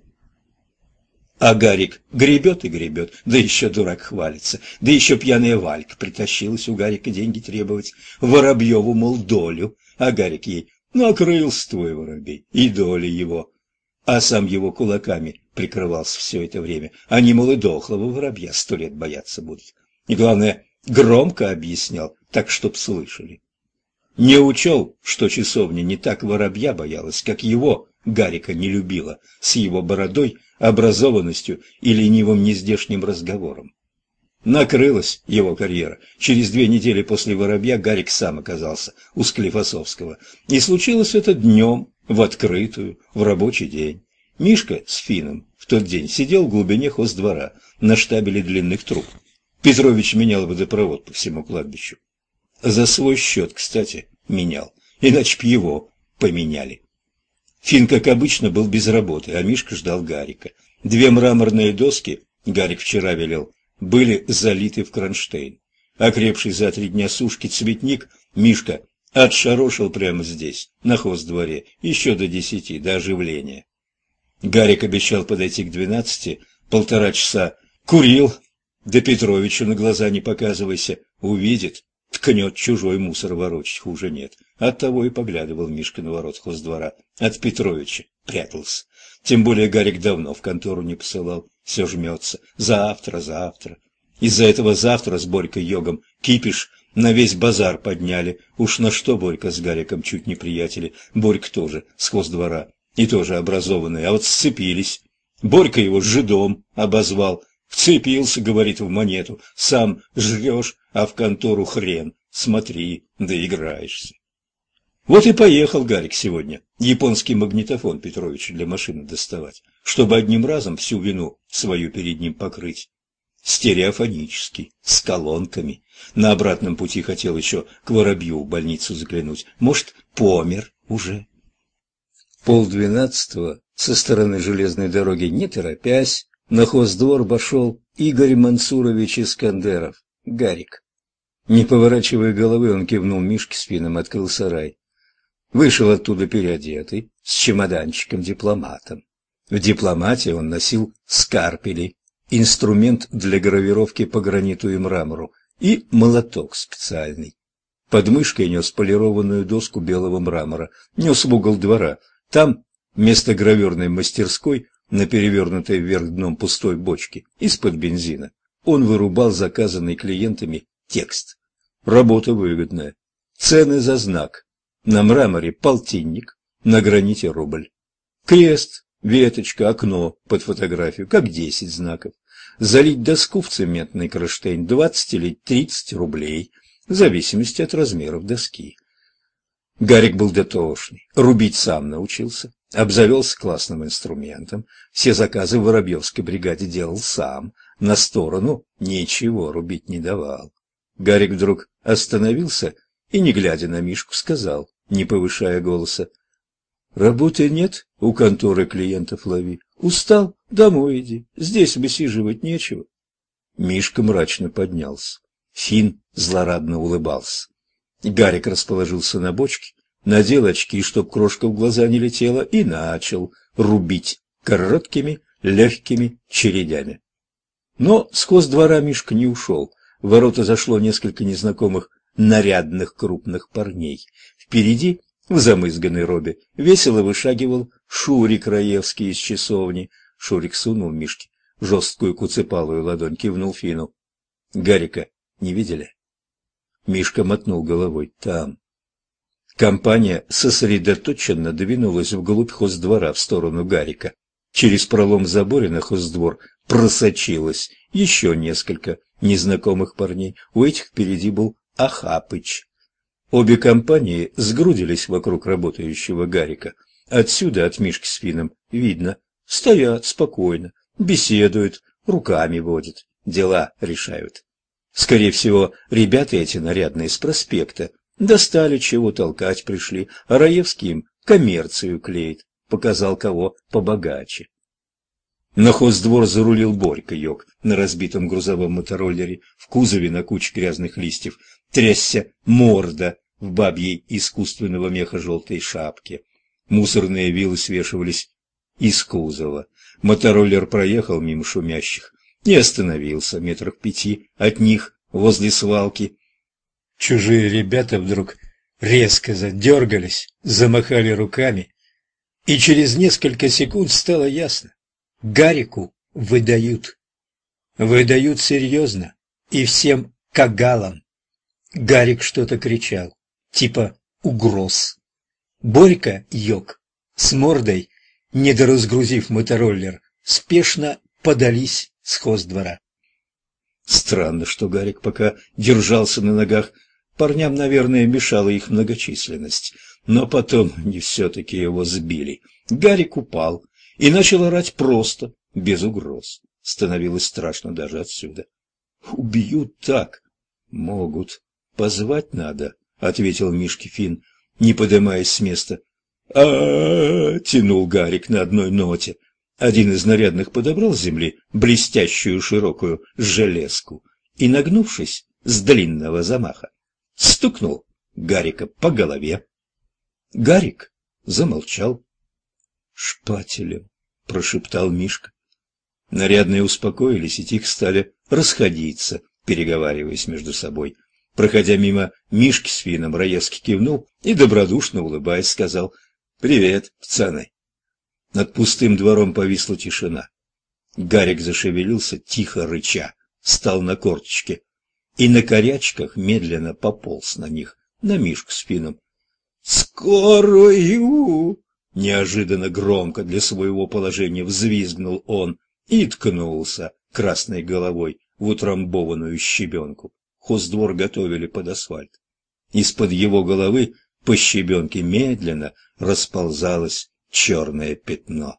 А Гарик гребет и гребет, да еще дурак хвалится, да еще пьяная Валька притащилась у Гарика деньги требовать, Воробьеву, мол, долю, а Гарик ей «накрылся твой воробей, и доли его». А сам его кулаками прикрывался все это время. Они, мол, и дохлого воробья сто лет бояться будут. И главное, громко объяснял, так чтоб слышали. Не учел, что часовня не так воробья боялась, как его Гарика не любила, с его бородой, образованностью и ленивым нездешним разговором. Накрылась его карьера. Через две недели после «Воробья» Гарик сам оказался у Склифосовского. И случилось это днем, в открытую, в рабочий день. Мишка с Фином в тот день сидел в глубине хоздвора на штабеле длинных труб. Петрович менял водопровод по всему кладбищу. За свой счет, кстати, менял, иначе б его поменяли. Фин, как обычно, был без работы, а Мишка ждал Гарика. Две мраморные доски, Гарик вчера велел, были залиты в кронштейн. Окрепший за три дня сушки цветник Мишка отшарошил прямо здесь, на хоздворе, еще до десяти, до оживления. Гарик обещал подойти к двенадцати, полтора часа курил, да Петровичу на глаза не показывайся, увидит, ткнет чужой мусор ворочать, хуже нет. Оттого и поглядывал Мишка на ворот хоздвора. От Петровича прятался. Тем более Гарик давно в контору не посылал. Все жмется. Завтра, завтра. Из-за этого завтра с Борькой Йогом кипиш на весь базар подняли. Уж на что Борька с Гариком чуть не приятели. Борька тоже с хоздвора. И тоже образованный. А вот сцепились. Борька его жидом обозвал. Вцепился, говорит, в монету. Сам жрешь, а в контору хрен. Смотри, доиграешься. Вот и поехал Гарик сегодня японский магнитофон Петровича для машины доставать, чтобы одним разом всю вину свою перед ним покрыть. Стереофонический, с колонками. На обратном пути хотел еще к Воробью в больницу заглянуть. Может, помер уже? Полдвенадцатого со стороны железной дороги, не торопясь, на хоздвор вошел Игорь Мансурович Искандеров, Гарик. Не поворачивая головы, он кивнул Мишке спином, открыл сарай. Вышел оттуда переодетый, с чемоданчиком-дипломатом. В дипломате он носил скарпели, инструмент для гравировки по граниту и мрамору, и молоток специальный. Под мышкой нес полированную доску белого мрамора, нес в угол двора. Там, вместо граверной мастерской, на перевернутой вверх дном пустой бочке, из-под бензина, он вырубал заказанный клиентами текст. Работа выгодная. Цены за знак. На мраморе полтинник, на граните рубль. Крест, веточка, окно под фотографию, как десять знаков. Залить доску в цементный кронштейн двадцать или тридцать рублей, в зависимости от размеров доски. Гарик был дотошный, рубить сам научился, обзавелся классным инструментом, все заказы в Воробьевской бригаде делал сам, на сторону ничего рубить не давал. Гарик вдруг остановился и, не глядя на Мишку, сказал, не повышая голоса, «Работы нет, у конторы клиентов лови. Устал? Домой иди. Здесь высиживать нечего». Мишка мрачно поднялся. Фин злорадно улыбался. Гарик расположился на бочке, надел очки, чтоб крошка в глаза не летела, и начал рубить короткими, легкими чередями. Но с двора Мишка не ушел. В ворота зашло несколько незнакомых нарядных крупных парней. Впереди В замызганной робе весело вышагивал Шурик Раевский из часовни. Шурик сунул Мишке жесткую куцепалую ладонь, кивнул Фину. «Гарика не видели?» Мишка мотнул головой. «Там». Компания сосредоточенно двинулась вглубь хоздвора в сторону Гарика. Через пролом в заборе на хоздвор просочилось еще несколько незнакомых парней. У этих впереди был Ахапыч. Обе компании сгрудились вокруг работающего Гарика. Отсюда, от Мишки с Фином, видно. Стоят спокойно, беседуют, руками водят, дела решают. Скорее всего, ребята эти нарядные с проспекта достали чего толкать пришли, а Раевский им коммерцию клеит, показал кого побогаче. На хоздвор зарулил Борька Йог на разбитом грузовом мотороллере, в кузове на куче грязных листьев, трясся морда в бабьей искусственного меха желтой шапке. Мусорные вилы свешивались из кузова. Мотороллер проехал мимо шумящих и остановился метрах пяти от них возле свалки. Чужие ребята вдруг резко задергались, замахали руками, и через несколько секунд стало ясно. Гарику выдают. Выдают серьезно и всем кагалам. Гарик что-то кричал, типа угроз. Борька Йог с мордой, недоразгрузив мотороллер, спешно подались с хоздвора. Странно, что Гарик пока держался на ногах. Парням, наверное, мешала их многочисленность. Но потом они все-таки его сбили. Гарик упал, и начал орать просто, без угроз. Становилось страшно даже отсюда. «Убьют так!» «Могут. Позвать надо», — ответил Мишки Фин, не поднимаясь с места. а, -а, тянул Гарик на одной ноте. Один из нарядных подобрал с земли блестящую широкую железку и, нагнувшись с длинного замаха, стукнул Гарика по голове. Гарик замолчал. «Шпателем», — прошептал Мишка. Нарядные успокоились и тихо стали расходиться, переговариваясь между собой. Проходя мимо Мишки с Фином, Раевский кивнул и, добродушно улыбаясь, сказал «Привет, пацаны». Над пустым двором повисла тишина. Гарик зашевелился, тихо рыча, стал на корточке и на корячках медленно пополз на них, на Мишку с Фином. «Скорую!» Неожиданно громко для своего положения взвизгнул он и ткнулся красной головой в утрамбованную щебенку. Хоздвор готовили под асфальт. Из-под его головы по щебенке медленно расползалось черное пятно.